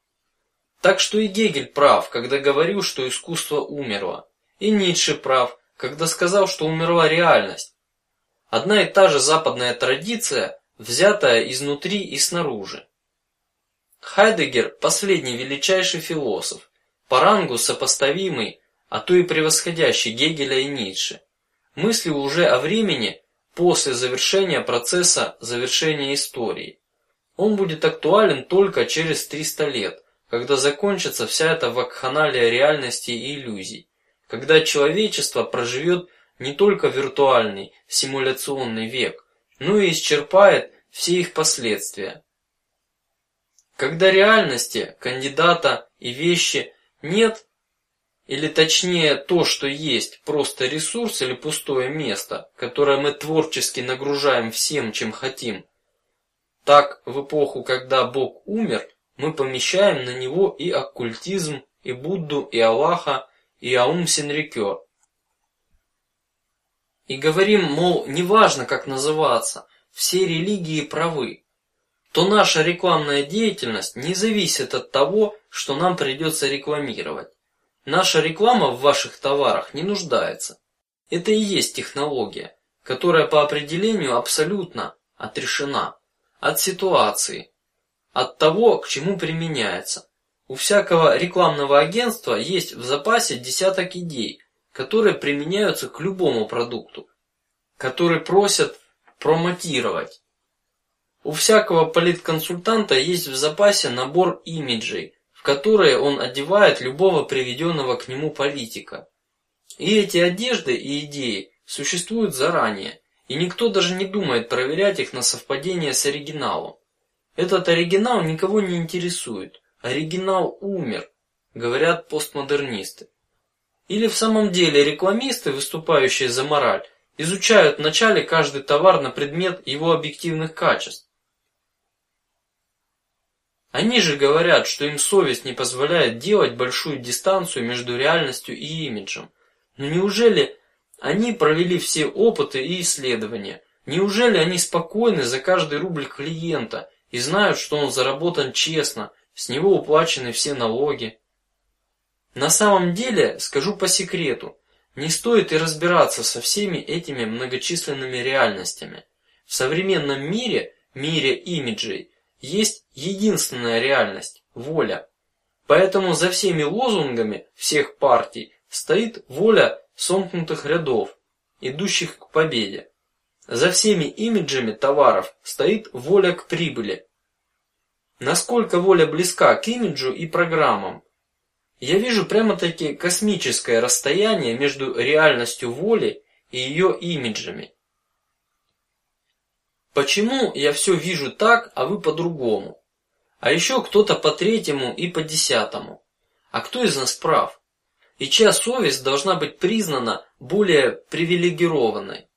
Так что и Гегель прав, когда говорил, что искусство умерло, и Ницше прав, когда сказал, что умерла реальность. Одна и та же западная традиция, взятая изнутри и снаружи. Хайдегер последний величайший философ, по рангу сопоставимый, а то и превосходящий Гегеля и Ницше, мыслил уже о времени после завершения процесса завершения истории. Он будет актуален только через 300 лет, когда закончится вся эта вакханалия реальности и иллюзий, когда человечество проживет не только виртуальный симуляционный век, но и исчерпает все их последствия. Когда реальности, кандидата и вещи нет, или точнее то, что есть, просто ресурс или пустое место, которое мы творчески нагружаем всем, чем хотим. Так в эпоху, когда Бог умер, мы помещаем на него и оккультизм, и Будду, и Аллаха, и Аум Синрикё. И говорим, мол, неважно, как называться, все религии правы. То наша рекламная деятельность не зависит от того, что нам придется рекламировать. Наша реклама в ваших товарах не нуждается. Это и есть технология, которая по определению абсолютно отрешена от ситуации, от того, к чему применяется. У всякого рекламного агентства есть в запасе десяток идей, которые применяются к любому продукту, который просят промотировать. У всякого политконсультанта есть в запасе набор имиджей, в которые он одевает любого приведенного к нему политика. И эти одежды и идеи существуют заранее, и никто даже не думает проверять их на совпадение с оригиналом. Этот оригинал никого не интересует. Оригинал умер, говорят постмодернисты. Или в самом деле рекламисты, выступающие за мораль, изучают вначале каждый товар на предмет его объективных качеств, они же говорят, что им совесть не позволяет делать большую дистанцию между реальностью и имиджем. Но неужели они провели все опыты и исследования? Неужели они спокойны за каждый рубль клиента и знают, что он заработан честно, с него уплачены все налоги? На самом деле, скажу по секрету, не стоит и разбираться со всеми этими многочисленными реальностями. В современном мире, мире имиджей, есть единственная реальность – воля. Поэтому за всеми лозунгами всех партий стоит воля сомкнутых рядов, идущих к победе. За всеми имиджами товаров стоит воля к прибыли. Насколько воля близка к имиджу и программам? Я вижу прямо-таки космическое расстояние между реальностью воли и ее имиджами. Почему я все вижу так, а вы по-другому? А еще кто-то по третьему и по десятому. А кто из нас прав? И чья совесть должна быть признана более привилегированной?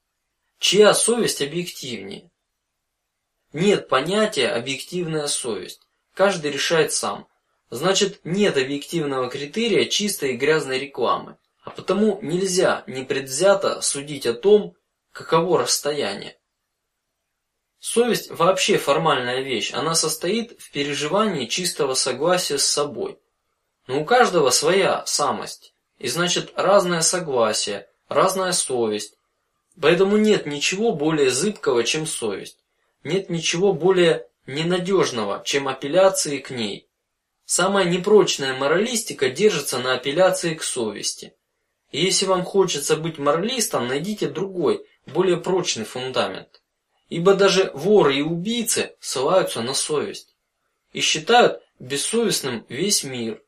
Чья совесть объективнее? Нет понятия объективная совесть. Каждый решает сам. Значит, нет объективного критерия чистой и грязной рекламы, а потому нельзя непредвзято судить о том, каково расстояние. Совесть вообще формальная вещь, она состоит в переживании чистого согласия с собой. Но у каждого своя самость, и значит разное согласие, разная совесть. Поэтому нет ничего более зыбкого, чем совесть. Нет ничего более ненадежного, чем апелляции к ней. Самая непрочная моралистика держится на апелляции к совести. И если вам хочется быть моралистом, найдите другой, более прочный фундамент ибо даже воры и убийцы ссылаются на совесть и считают бессовестным весь мир.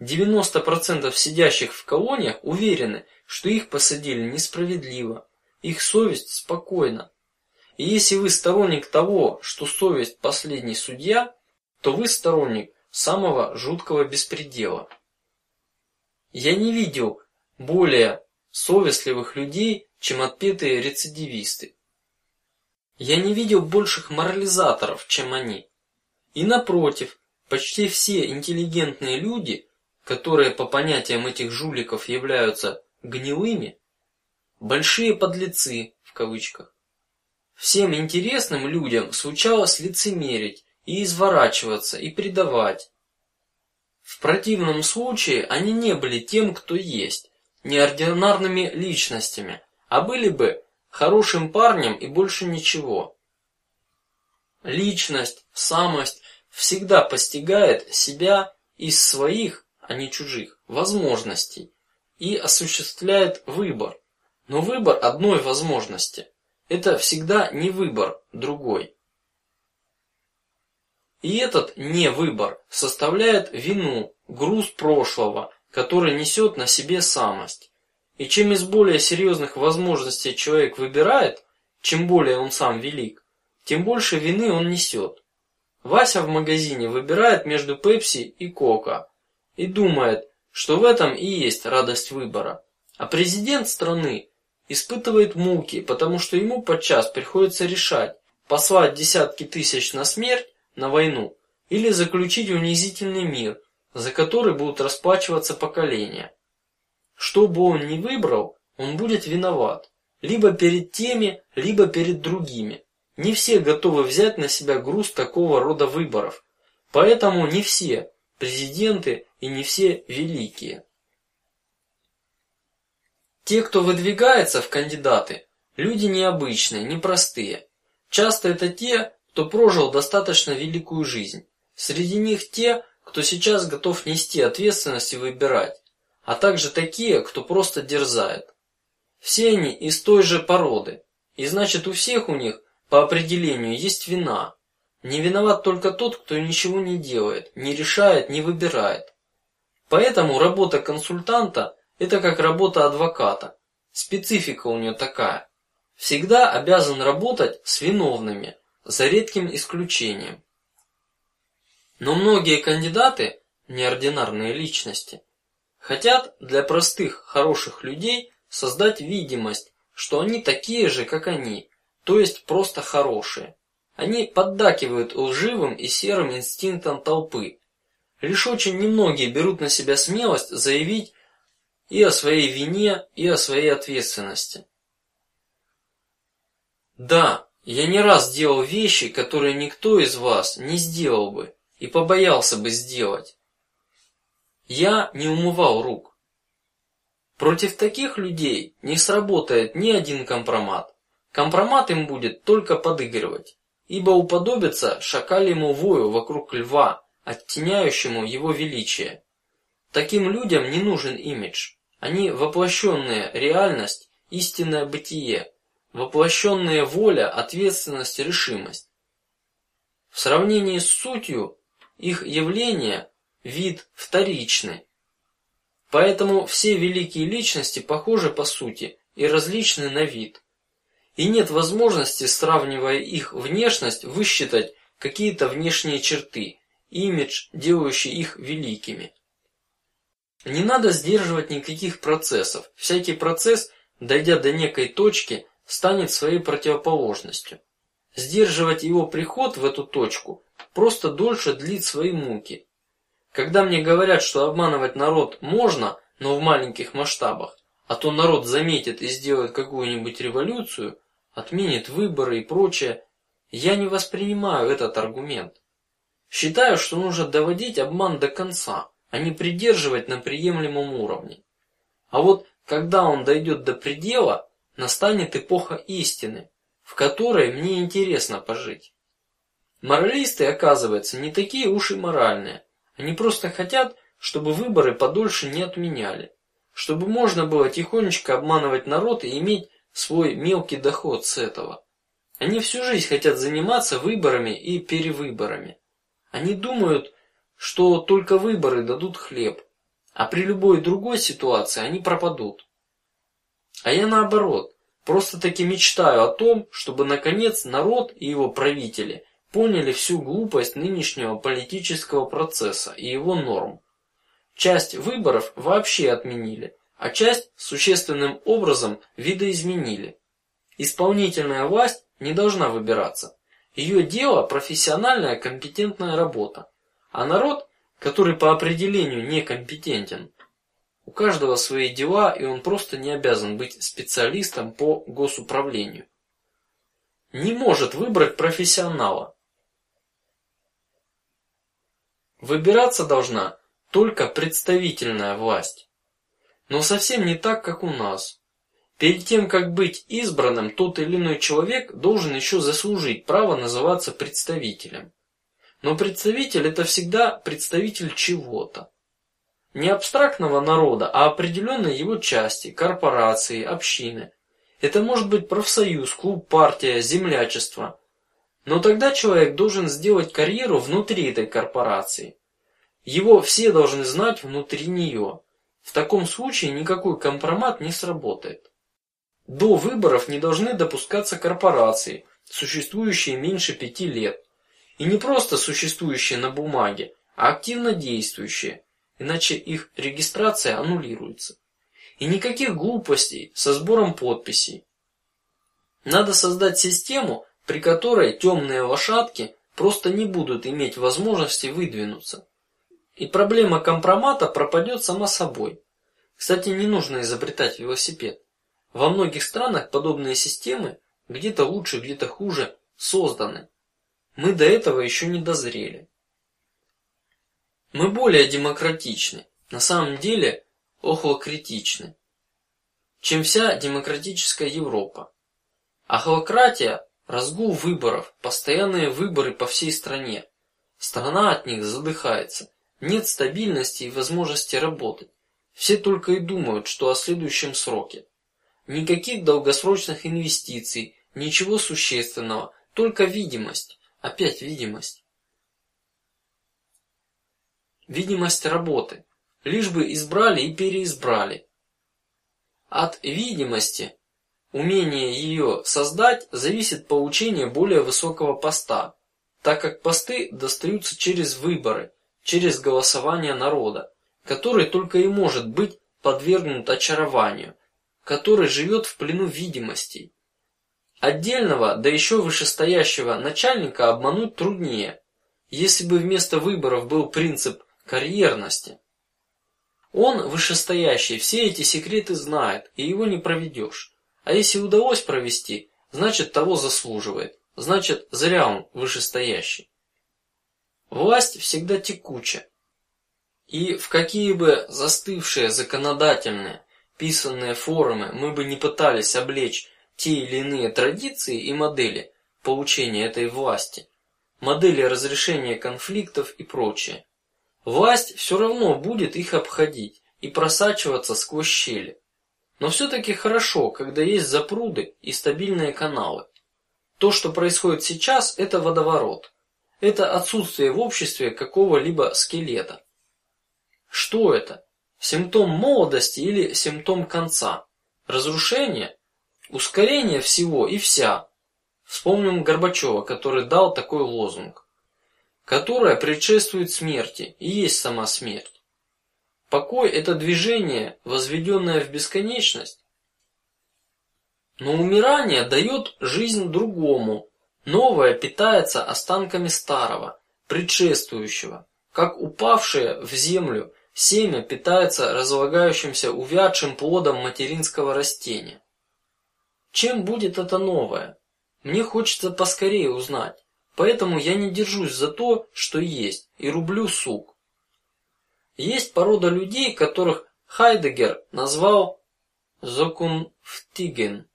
90% сидящих в колониях уверены, что их посадили несправедливо, их совесть спокойна. И если вы сторонник того, что совесть последний судья, то вы сторонник самого жуткого беспредела. Я не видел более совестливых людей, чем отпетые рецидивисты. Я не видел больших морализаторов, чем они. И напротив, почти все интеллигентные люди, которые по понятиям этих жуликов являются гнилыми, большие подлецы в кавычках. Всем интересным людям случалось лицемерить и изворачиваться и предавать. В противном случае они не были тем, кто есть, неординарными личностями, а были бы хорошим парнем и больше ничего. Личность, самость всегда постигает себя из своих, а не чужих, возможностей и осуществляет выбор. Но выбор одной возможности – это всегда не выбор другой. И этот не выбор составляет вину, груз прошлого, который несет на себе самость. И чем из более серьезных возможностей человек выбирает, чем более он сам велик, тем больше вины он несет. Вася в магазине выбирает между Пепси и Кока и думает, что в этом и есть радость выбора. А президент страны испытывает муки, потому что ему подчас приходится решать: послать десятки тысяч на смерть, на войну, или заключить унизительный мир, за который будут расплачиваться поколения. Что бы он ни выбрал, он будет виноват, либо перед теми, либо перед другими. Не все готовы взять на себя груз такого рода выборов, поэтому не все президенты и не все великие. Те, кто выдвигается в кандидаты, люди необычные, непростые. Часто это те, кто прожил достаточно великую жизнь. Среди них те, кто сейчас готов нести ответственность и выбирать, а также такие, кто просто дерзает. Все они из той же породы, и значит у всех у них по определению есть вина. Не виноват только тот, кто ничего не делает, не решает, не выбирает. Поэтому работа консультанта – это как работа адвоката. Специфика у нее такая: всегда обязан работать с виновными, за редким исключением. Но многие кандидаты, неординарные личности, хотят для простых хороших людей создать видимость, что они такие же, как они, то есть просто хорошие. Они поддакивают лживым и серым инстинктам толпы. Лишь очень немногие берут на себя смелость заявить и о своей вине, и о своей ответственности. Да, я не раз делал вещи, которые никто из вас не сделал бы и побоялся бы сделать. Я не умывал рук. Против таких людей не сработает ни один компромат. Компромат им будет только подыгрывать, ибо уподобится шакалему вою вокруг льва, оттеняющему его величие. Таким людям не нужен имидж. Они воплощенная реальность, истинное бытие, воплощенная воля, ответственность, решимость. В сравнении с сутью их явления вид вторичный. Поэтому все великие личности похожи по сути и различны на вид и нет возможности, сравнивая их внешность, высчитать какие-то внешние черты, имидж, делающий их великими. Не надо сдерживать никаких процессов. Всякий процесс, дойдя до некой точки, станет своей противоположностью. Сдерживать его приход в эту точку просто дольше длит свои муки. Когда мне говорят, что обманывать народ можно, но в маленьких масштабах, а то народ заметит и сделает какую-нибудь революцию, отменит выборы и прочее, я не воспринимаю этот аргумент. Считаю, что нужно доводить обман до конца, а не придерживать на приемлемом уровне. А вот когда он дойдет до предела, настанет эпоха истины, в которой мне интересно пожить. Моралисты, оказывается, не такие уж и моральные. Они просто хотят, чтобы выборы подольше не отменяли, чтобы можно было тихонечко обманывать народ и иметь свой мелкий доход с этого. Они всю жизнь хотят заниматься выборами и перевыборами. Они думают, что только выборы дадут хлеб, а при любой другой ситуации они пропадут. А я наоборот, просто таки мечтаю о том, чтобы наконец народ и его правители поняли всю глупость нынешнего политического процесса и его норм. Часть выборов вообще отменили, а часть существенным образом видоизменили. Исполнительная власть не должна выбираться. Ее дело профессиональная компетентная работа, а народ, который по определению некомпетентен, у каждого свои дела, и он просто не обязан быть специалистом по госуправлению. Не может выбрать профессионала. Выбираться должна только представительная власть, но совсем не так, как у нас. Перед тем, как быть избранным, тот или иной человек должен еще заслужить право называться представителем. Но представитель это всегда представитель чего-то не абстрактного народа, а определенной его части, корпорации, общины. Это может быть профсоюз, клуб, партия, землячество. Но тогда человек должен сделать карьеру внутри этой корпорации. Его все должны знать внутри нее. В таком случае никакой компромат не сработает. До выборов не должны допускаться корпорации, существующие меньше пяти лет, и не просто существующие на бумаге, а активно действующие, иначе их регистрация аннулируется. И никаких глупостей со сбором подписей. Надо создать систему, при которой темные лошадки просто не будут иметь возможности выдвинуться, и проблема компромата пропадет сама собой. Кстати, не нужно изобретать велосипед. Во многих странах подобные системы, где-то лучше, где-то хуже, созданы. Мы до этого еще не дозрели. Мы более демократичны, на самом деле охлокритичны, чем вся демократическая Европа. Охлократия, разгул выборов, постоянные выборы по всей стране. Страна от них задыхается, нет стабильности и возможности работать. Все только и думают, что о следующем сроке. Никаких долгосрочных инвестиций, ничего существенного, только видимость, опять видимость. Видимость работы, лишь бы избрали и переизбрали. От видимости, умения ее создать, зависит получение более высокого поста, так как посты достаются через выборы, через голосование народа, который только и может быть подвергнут очарованию, который живет в плену видимостей. Отдельного, да еще вышестоящего начальника обмануть труднее. Если бы вместо выборов был принцип карьерности. Он вышестоящий, все эти секреты знает, и его не проведешь. А если удалось провести, значит того заслуживает, значит зря он вышестоящий. Власть всегда текуча, и в какие бы застывшие законодательные, писанные формы мы бы не пытались облечь те или иные традиции и модели получения этой власти, модели разрешения конфликтов и прочее, Власть все равно будет их обходить и просачиваться сквозь щели. Но все-таки хорошо, когда есть запруды и стабильные каналы. То, что происходит сейчас, это водоворот. Это отсутствие в обществе какого-либо скелета. Что это? Симптом молодости или симптом конца? Разрушение, ускорение всего и вся. Вспомним Горбачева, который дал такой лозунг которая предшествует смерти и есть сама смерть. Покой – это движение, возведенное в бесконечность. Но умирание дает жизнь другому, новое питается останками старого, предшествующего, как упавшее в землю семя питается разлагающимся увядшим плодом материнского растения. Чем будет это новое? Мне хочется поскорее узнать. Поэтому я не держусь за то, что есть, и рублю сук. Есть порода людей, которых Хайдегер назвал зокунфтиген.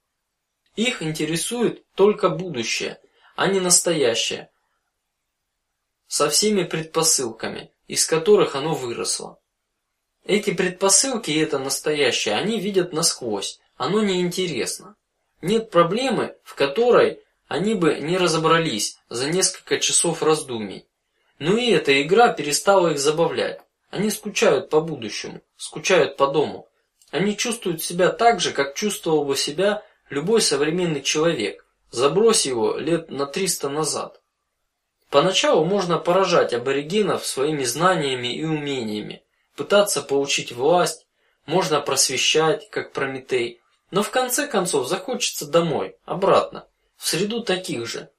Их интересует только будущее, а не настоящее, со всеми предпосылками, из которых оно выросло. Эти предпосылки и это настоящее они видят насквозь, оно не интересно. Нет проблемы, в которой они бы не разобрались за несколько часов раздумий. Но и эта игра перестала их забавлять. Они скучают по будущему, скучают по дому. Они чувствуют себя так же, как чувствовал бы себя любой современный человек, забрось его лет на триста назад. Поначалу можно поражать аборигенов своими знаниями и умениями, пытаться получить власть, можно просвещать, как Прометей, но в конце концов захочется домой, обратно, в среду таких же.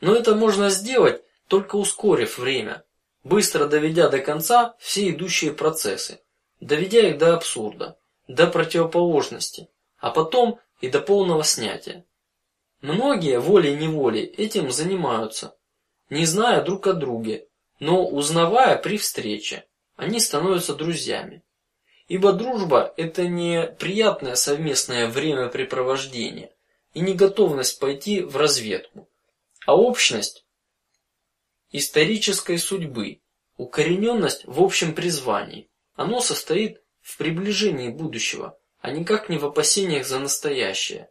Но это можно сделать только ускорив время, быстро доведя до конца все идущие процессы, доведя их до абсурда, до противоположности, а потом и до полного снятия. Многие волей неволей этим занимаются, не зная друг о друге, но узнавая при встрече, они становятся друзьями. Ибо дружба – это не приятное совместное времяпрепровождение и не готовность пойти в разведку, а общность исторической судьбы, укорененность в общем призвании. Оно состоит в приближении будущего, а никак не в опасениях за настоящее.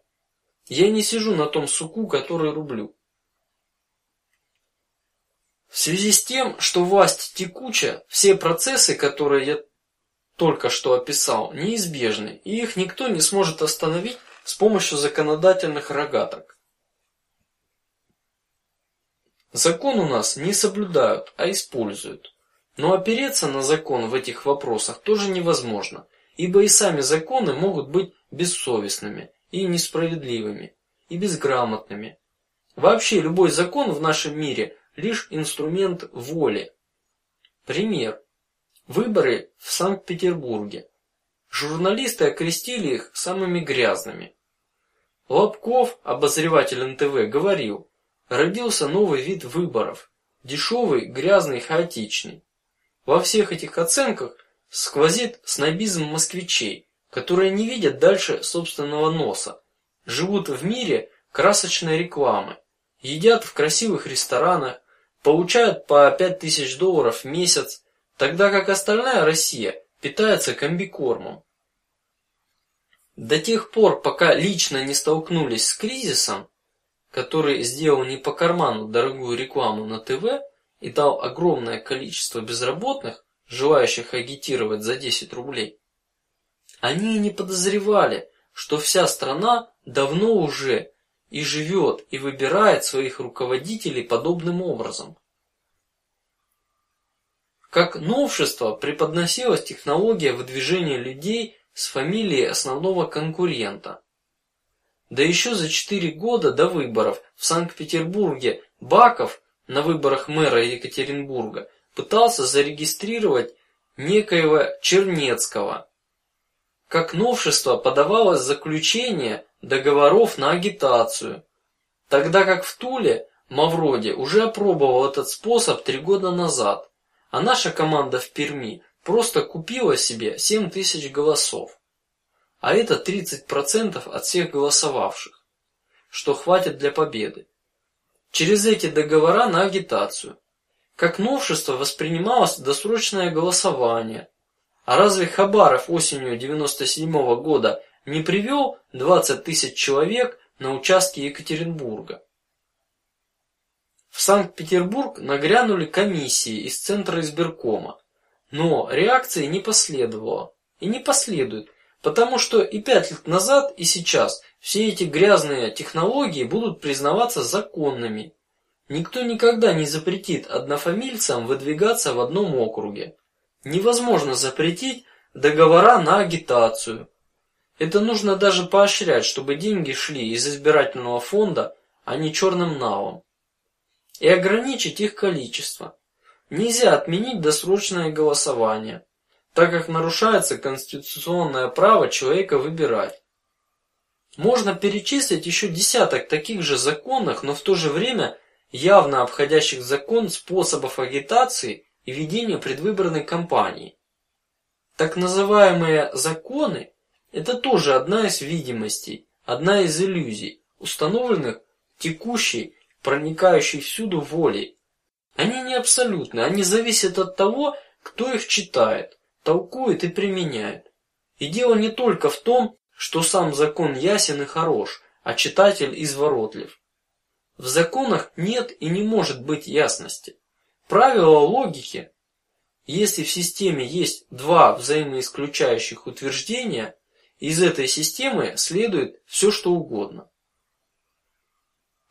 Я не сижу на том суку, который рублю. В связи с тем, что власть текуча, все процессы, которые я только что описал, неизбежны, и их никто не сможет остановить с помощью законодательных рогаток. Закон у нас не соблюдают, а используют. Но опереться на закон в этих вопросах тоже невозможно, ибо и сами законы могут быть бессовестными и несправедливыми и безграмотными. Вообще любой закон в нашем мире лишь инструмент воли. Пример: выборы в Санкт-Петербурге. Журналисты окрестили их самыми грязными. Лобков, обозреватель НТВ, говорил: родился новый вид выборов, дешевый, грязный, хаотичный. Во всех этих оценках сквозит снобизм москвичей, которые не видят дальше собственного носа, живут в мире красочной рекламы, едят в красивых ресторанах, получают по пять тысяч долларов в месяц, тогда как остальная Россия питается комбикормом. До тех пор, пока лично не столкнулись с кризисом, который сделал не по карману дорогую рекламу на ТВ, и дал огромное количество безработных, желающих агитировать за 10 рублей, они не подозревали, что вся страна давно уже и живет и выбирает своих руководителей подобным образом. Как новшество преподносилась технология выдвижения людей с фамилией основного конкурента. Да еще за четыре года до выборов в Санкт-Петербурге Баков на выборах мэра Екатеринбурга пытался зарегистрировать некоего Чернецкого. Как новшество подавалось заключение договоров на агитацию, тогда как в Туле Мавроди уже опробовал этот способ три года назад, а наша команда в Перми просто купила себе семь тысяч голосов, а это 30 процентов от всех голосовавших, что хватит для победы через эти договора на агитацию. Как новшество воспринималось досрочное голосование. А разве Хабаров осенью 97 -го года не привел 20 тысяч человек на участке Екатеринбурга? В Санкт-Петербург нагрянули комиссии из центра избиркома, но реакции не последовало и не последует, потому что и пять лет назад, и сейчас все эти грязные технологии будут признаваться законными. Никто никогда не запретит однофамильцам выдвигаться в одном округе. Невозможно запретить договора на агитацию. Это нужно даже поощрять, чтобы деньги шли из избирательного фонда, а не черным налом, и ограничить их количество. Нельзя отменить досрочное голосование, так как нарушается конституционное право человека выбирать. Можно перечислить еще десяток таких же законных, но в то же время явно обходящих закон способов агитации и ведения предвыборной кампании. Так называемые законы – это тоже одна из видимостей, одна из иллюзий, установленных текущей, проникающей всюду волей. Они не абсолютны, они зависят от того, кто их читает, толкует и применяет. И дело не только в том, что сам закон ясен и хорош, а читатель изворотлив. В законах нет и не может быть ясности. Правило логики: если в системе есть два взаимоисключающих утверждения, из этой системы следует все, что угодно.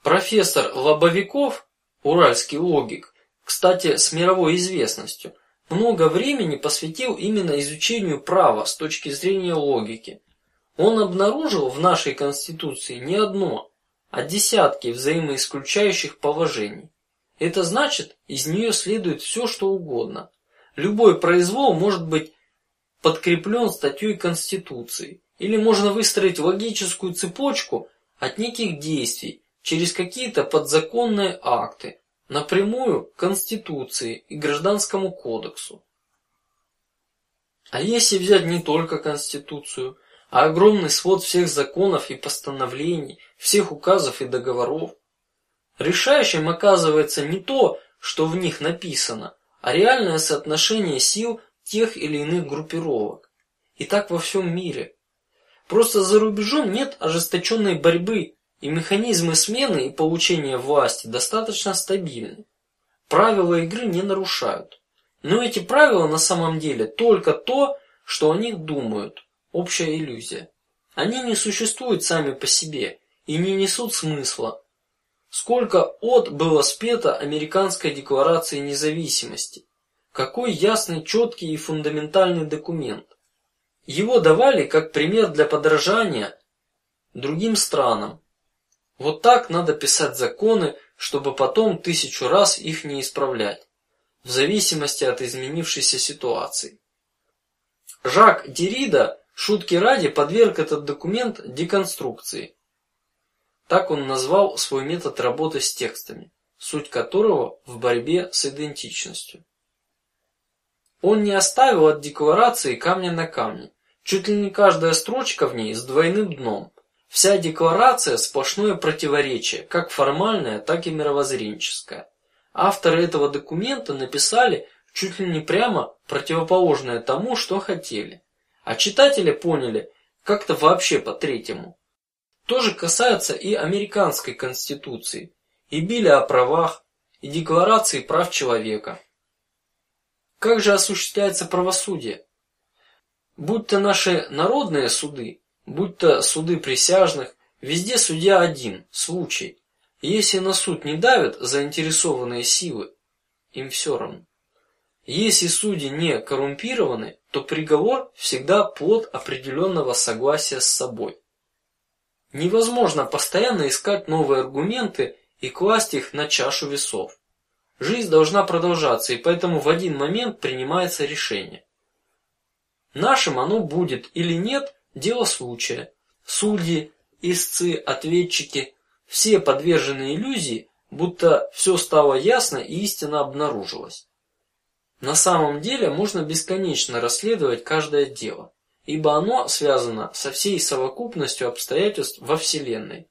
Профессор Лобовиков, уральский логик, кстати, с мировой известностью, много времени посвятил именно изучению права с точки зрения логики. Он обнаружил в нашей конституции не одно, а десятки взаимоисключающих положений. Это значит, из нее следует все, что угодно. Любой произвол может быть подкреплен статьей Конституции, или можно выстроить логическую цепочку от неких действий через какие-то подзаконные акты, напрямую Конституции и Гражданскому кодексу. А если взять не только Конституцию, а огромный свод всех законов и постановлений, всех указов и договоров, решающим оказывается не то, что в них написано, а реальное соотношение сил тех или иных группировок. И так во всем мире. Просто за рубежом нет ожесточенной борьбы и механизмы смены и получения власти достаточно стабильны. Правила игры не нарушают. Но эти правила на самом деле только то, что о них думают. Общая иллюзия. Они не существуют сами по себе и не несут смысла. Сколько от было спето американской декларации независимости. Какой ясный, четкий и фундаментальный документ. Его давали как пример для подражания другим странам, вот так надо писать законы, чтобы потом тысячу раз их не исправлять, в зависимости от изменившейся ситуации. Жак Дерида шутки ради подверг этот документ деконструкции. Так он назвал свой метод работы с текстами, суть которого в борьбе с идентичностью. Он не оставил от декларации камня на камне, чуть ли не каждая строчка в ней с двойным дном. Вся декларация сплошное противоречие, как формальное, так и мировоззренческое. Авторы этого документа написали чуть ли не прямо противоположное тому, что хотели, а читатели поняли как-то вообще по третьему. То же касается и американской конституции, и Билли о правах, и Декларации прав человека. Как же осуществляется правосудие? Будь то наши народные суды будь то суды присяжных, везде судья один, случай. Если на суд не давят заинтересованные силы, им все равно. Если судьи не коррумпированы, то приговор всегда плод определенного согласия с собой. Невозможно постоянно искать новые аргументы и класть их на чашу весов. Жизнь должна продолжаться, и поэтому в один момент принимается решение. Нашим оно будет или нет, Дело случая. Судьи, истцы, ответчики – все подвержены иллюзии, будто все стало ясно и истина обнаружилась. На самом деле можно бесконечно расследовать каждое дело, ибо оно связано со всей совокупностью обстоятельств во вселенной.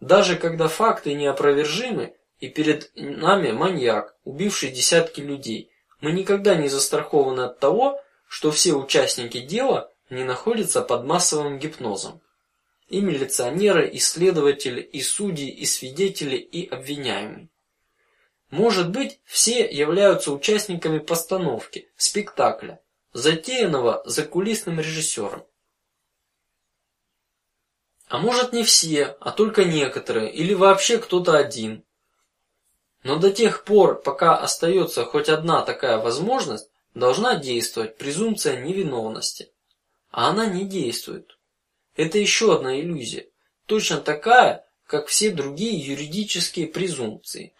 Даже когда факты неопровержимы и перед нами маньяк, убивший десятки людей, мы никогда не застрахованы от того, что все участники дела не находится под массовым гипнозом. И милиционеры, и следователи, и судьи, и свидетели, и обвиняемый. Может быть, все являются участниками постановки, спектакля, затеянного закулисным режиссером. А может не все, а только некоторые, или вообще кто-то один. Но до тех пор, пока остается хоть одна такая возможность, должна действовать презумпция невиновности а она не действует. Это еще одна иллюзия, точно такая, как все другие юридические презумпции.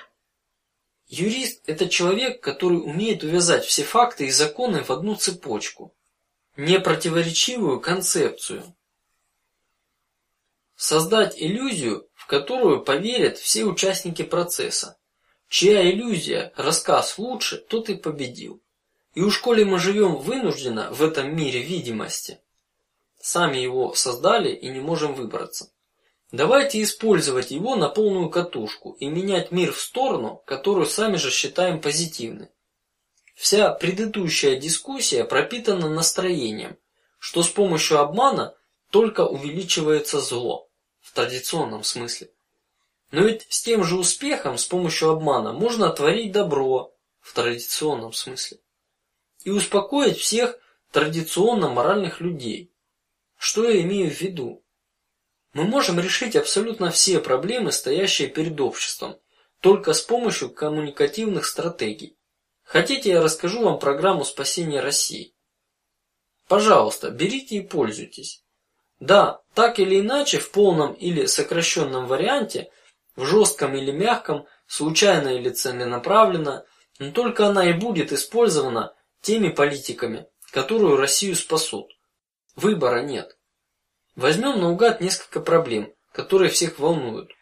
Юрист – это человек, который умеет увязать все факты и законы в одну цепочку, непротиворечивую концепцию, создать иллюзию, в которую поверят все участники процесса. Чья иллюзия, рассказ лучше, тот и победил. И уж коли мы живем вынужденно в этом мире видимости, сами его создали и не можем выбраться. Давайте использовать его на полную катушку и менять мир в сторону, которую сами же считаем позитивной. Вся предыдущая дискуссия пропитана настроением, что с помощью обмана только увеличивается зло в традиционном смысле. Но ведь с тем же успехом с помощью обмана можно творить добро в традиционном смысле и успокоить всех традиционно моральных людей. Что я имею в виду? Мы можем решить абсолютно все проблемы, стоящие перед обществом, только с помощью коммуникативных стратегий. Хотите, я расскажу вам программу спасения России? Пожалуйста, берите и пользуйтесь. Да, так или иначе, в полном или сокращенном варианте, в жестком или мягком, случайно или целенаправленно, но только она и будет использована теми политиками, которую Россию спасут. Выбора нет. Возьмем наугад несколько проблем, которые всех волнуют: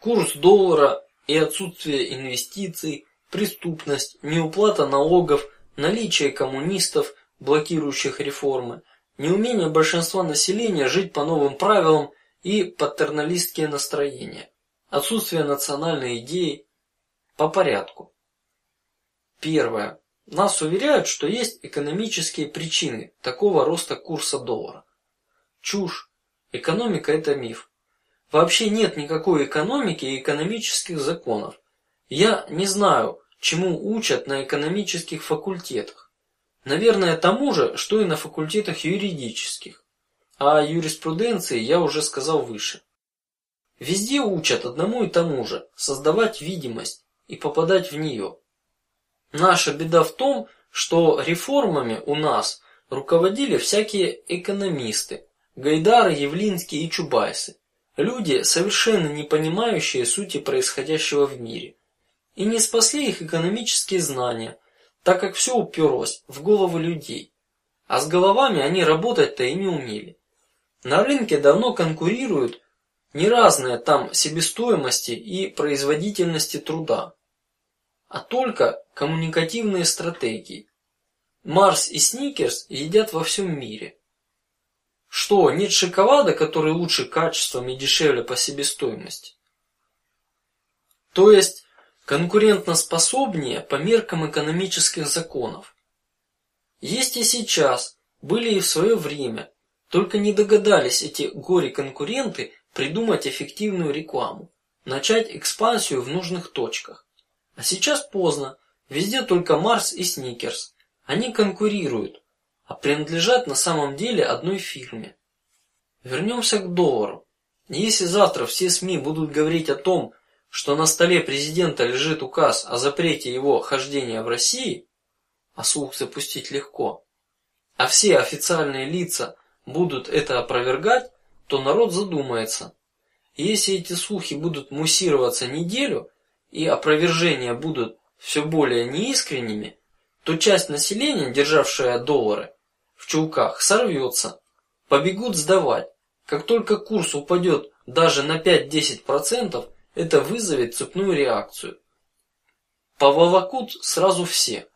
курс доллара и отсутствие инвестиций, преступность, неуплата налогов, наличие коммунистов, блокирующих реформы, неумение большинства населения жить по новым правилам и патерналистские настроения, отсутствие национальной идеи. По порядку. Первое. Нас уверяют, что есть экономические причины такого роста курса доллара. Чушь. Экономика – это миф. Вообще нет никакой экономики и экономических законов. Я не знаю, чему учат на экономических факультетах. Наверное, тому же, что и на факультетах юридических. А юриспруденции я уже сказал выше. Везде учат одному и тому же: создавать видимость и попадать в нее. Наша беда в том, что реформами у нас руководили всякие экономисты, Гайдары, Явлинские и Чубайсы, люди, совершенно не понимающие сути происходящего в мире. И не спасли их экономические знания, так как все уперлось в головы людей, а с головами они работать-то и не умели. На рынке давно конкурируют не разные там себестоимости и производительности труда, а только коммуникативные стратегии. Марс и Сникерс едят во всем мире. Что нет шоколада, который лучше качеством и дешевле по себестоимости? То есть конкурентноспособнее по меркам экономических законов. Есть и сейчас, были и в свое время, только не догадались эти горе-конкуренты придумать эффективную рекламу, начать экспансию в нужных точках. А сейчас поздно, везде только Марс и Сникерс. Они конкурируют, а принадлежат на самом деле одной фирме. Вернемся к доллару. Если завтра все СМИ будут говорить о том, что на столе президента лежит указ о запрете его хождения в России, а слух запустить легко, а все официальные лица будут это опровергать, то народ задумается. если эти слухи будут муссироваться неделю и опровержения будут все более неискренними, то часть населения, державшая доллары в чулках, сорвется, побегут сдавать. Как только курс упадет даже на 5-10 процентов, это вызовет цепную реакцию. Поволокут сразу все.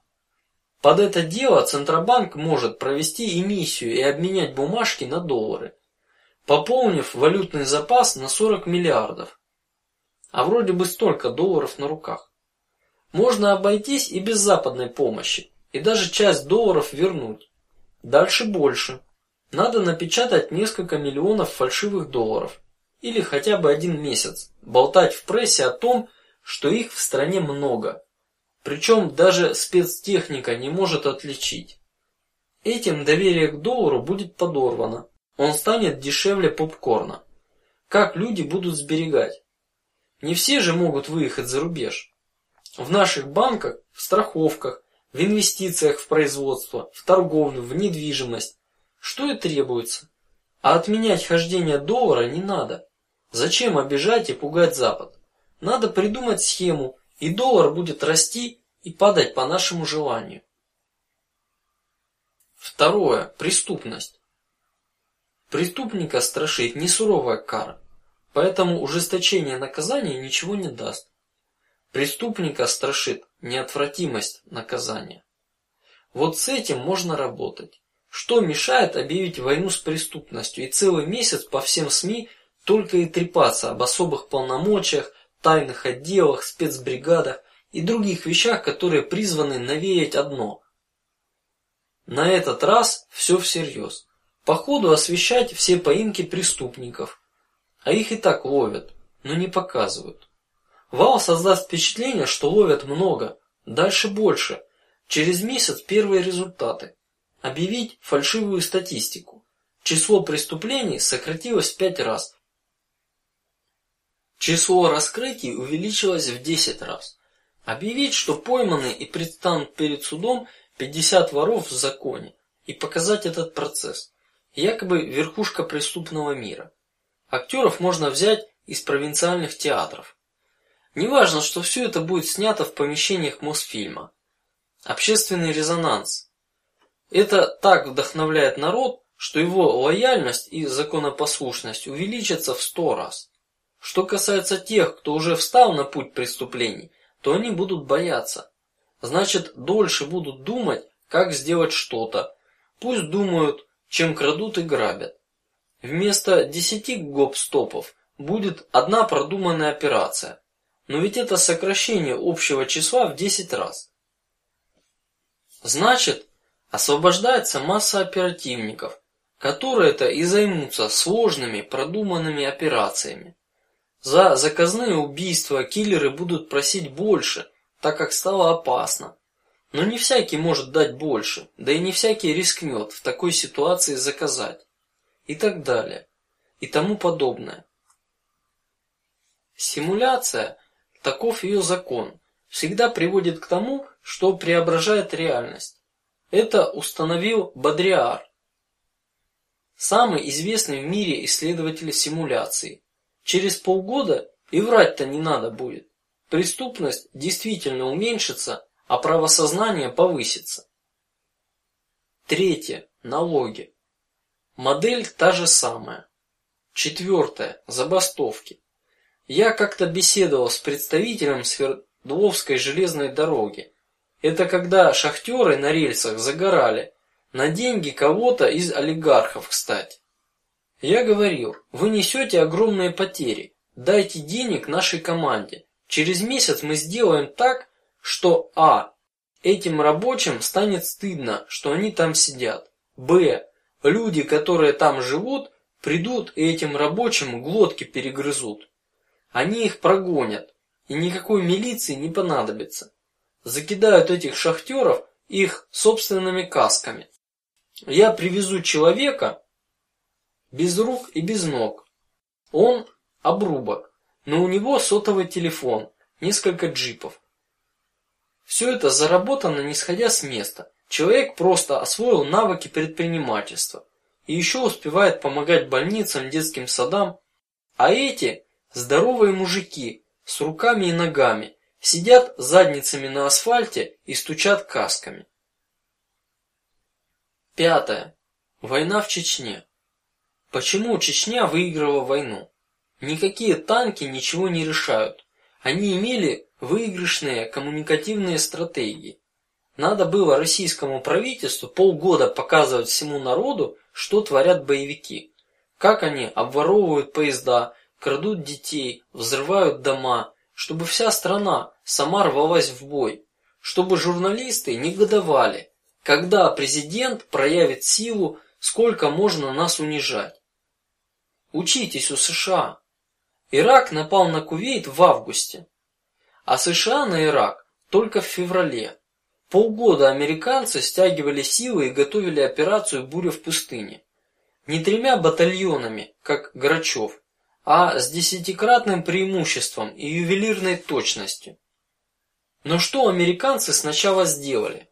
Под это дело Центробанк может провести эмиссию и обменять бумажки на доллары, пополнив валютный запас на 40 миллиардов. А вроде бы столько долларов на руках. Можно обойтись и без западной помощи, и даже часть долларов вернуть. Дальше больше. Надо напечатать несколько миллионов фальшивых долларов или хотя бы один месяц болтать в прессе о том, что их в стране много, причем даже спецтехника не может отличить. Этим доверие к доллару будет подорвано, он станет дешевле попкорна. Как люди будут сберегать? Не все же могут выехать за рубеж. В наших банках, в страховках, в инвестициях в производство, в торговлю, в недвижимость, что и требуется. А отменять хождение доллара не надо. Зачем обижать и пугать Запад? Надо придумать схему, и доллар будет расти и падать по нашему желанию. Второе преступность. Преступника страшит не суровая кара, поэтому ужесточение наказания ничего не даст. Преступника страшит неотвратимость наказания. Вот с этим можно работать. Что мешает объявить войну с преступностью и целый месяц по всем СМИ только и трепаться об особых полномочиях, тайных отделах, спецбригадах и других вещах, которые призваны навеять одно. На этот раз все всерьез. По ходу освещать все поимки преступников, а их и так ловят, но не показывают. Вал создаст впечатление, что ловят много, дальше больше. Через месяц первые результаты объявить фальшивую статистику. Число преступлений сократилось в пять раз. Число раскрытий увеличилось в десять раз. Объявить, что пойманы и предстанут перед судом 50 воров в законе, и показать этот процесс, якобы верхушка преступного мира. Актеров можно взять из провинциальных театров. Неважно, что все это будет снято в помещениях Мосфильма. Общественный резонанс. Это так вдохновляет народ, что его лояльность и законопослушность увеличатся в сто раз. Что касается тех, кто уже встал на путь преступлений, то они будут бояться. Значит, дольше будут думать, как сделать что-то. Пусть думают, чем крадут и грабят. Вместо десяти гоп-стопов будет одна продуманная операция. Но ведь это сокращение общего числа в десять раз. Значит, освобождается масса оперативников, которые-то и займутся сложными продуманными операциями. За заказные убийства киллеры будут просить больше, так как стало опасно. Но не всякий может дать больше, да и не всякий рискнет в такой ситуации заказать, и так далее, и тому подобное. Симуляция, таков ее закон, всегда приводит к тому, что преображает реальность. Это установил Бадриар, самый известный в мире исследователь симуляции. Через полгода и врать-то не надо будет. Преступность действительно уменьшится, а правосознание повысится. Третье налоги. Модель та же самая. Четвертое забастовки. Я как-то беседовал с представителем Свердловской железной дороги. Это когда шахтеры на рельсах загорали на деньги кого-то из олигархов, кстати. Я говорил, вы несете огромные потери. Дайте денег нашей команде. Через месяц мы сделаем так, что а этим рабочим станет стыдно, что они там сидят. Б люди, которые там живут, придут и этим рабочим глотки перегрызут. Они их прогонят, и никакой милиции не понадобится. Закидают этих шахтеров их собственными касками. Я привезу человека, без рук и без ног. Он обрубок, но у него сотовый телефон, несколько джипов. Все это заработано не сходя с места. Человек просто освоил навыки предпринимательства и еще успевает помогать больницам, детским садам. А эти здоровые мужики с руками и ногами сидят задницами на асфальте и стучат касками. Пятое. Война в Чечне. Почему Чечня выиграла войну? Никакие танки ничего не решают. Они имели выигрышные коммуникативные стратегии. Надо было российскому правительству полгода показывать всему народу, что творят боевики, как они обворовывают поезда, крадут детей, взрывают дома, чтобы вся страна сама рвалась в бой, чтобы журналисты негодовали, когда президент проявит силу, сколько можно нас унижать. Учитесь у США. Ирак напал на Кувейт в августе, а США на Ирак только в феврале. Полгода американцы стягивали силы и готовили операцию "Буря в пустыне". Не тремя батальонами, как Грачев, а с десятикратным преимуществом и ювелирной точностью. Но что американцы сначала сделали?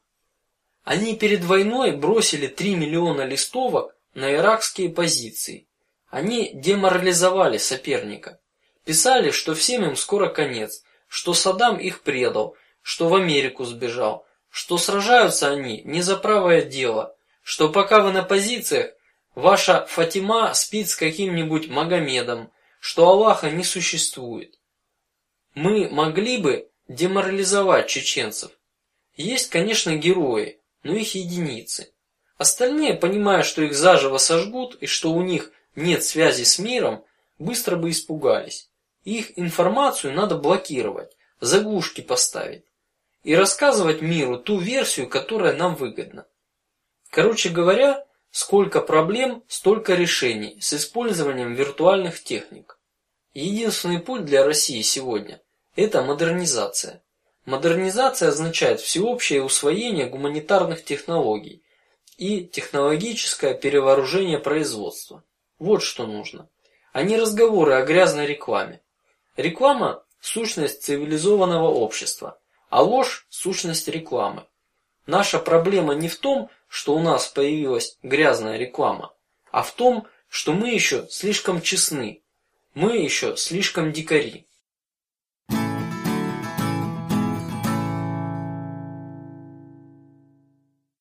Они перед войной бросили три миллиона листовок на иракские позиции они деморализовали соперника, писали, что всем им скоро конец, что Саддам их предал, что в Америку сбежал, что сражаются они не за правое дело, что пока вы на позициях, ваша Фатима спит с каким-нибудь Магомедом, что Аллаха не существует. Мы могли бы деморализовать чеченцев. Есть, конечно, герои, но их единицы. Остальные, понимая, что их заживо сожгут и что у них нет связи с миром, быстро бы испугались. Их информацию надо блокировать, заглушки поставить и рассказывать миру ту версию, которая нам выгодна. Короче говоря, сколько проблем, столько решений с использованием виртуальных техник. Единственный путь для России сегодня – это модернизация. Модернизация означает всеобщее усвоение гуманитарных технологий и технологическое перевооружение производства. Вот что нужно, а не разговоры о грязной рекламе. Реклама – сущность цивилизованного общества, а ложь сущность рекламы. Наша проблема не в том, что у нас появилась грязная реклама, а в том, что мы еще слишком честны, мы еще слишком дикари.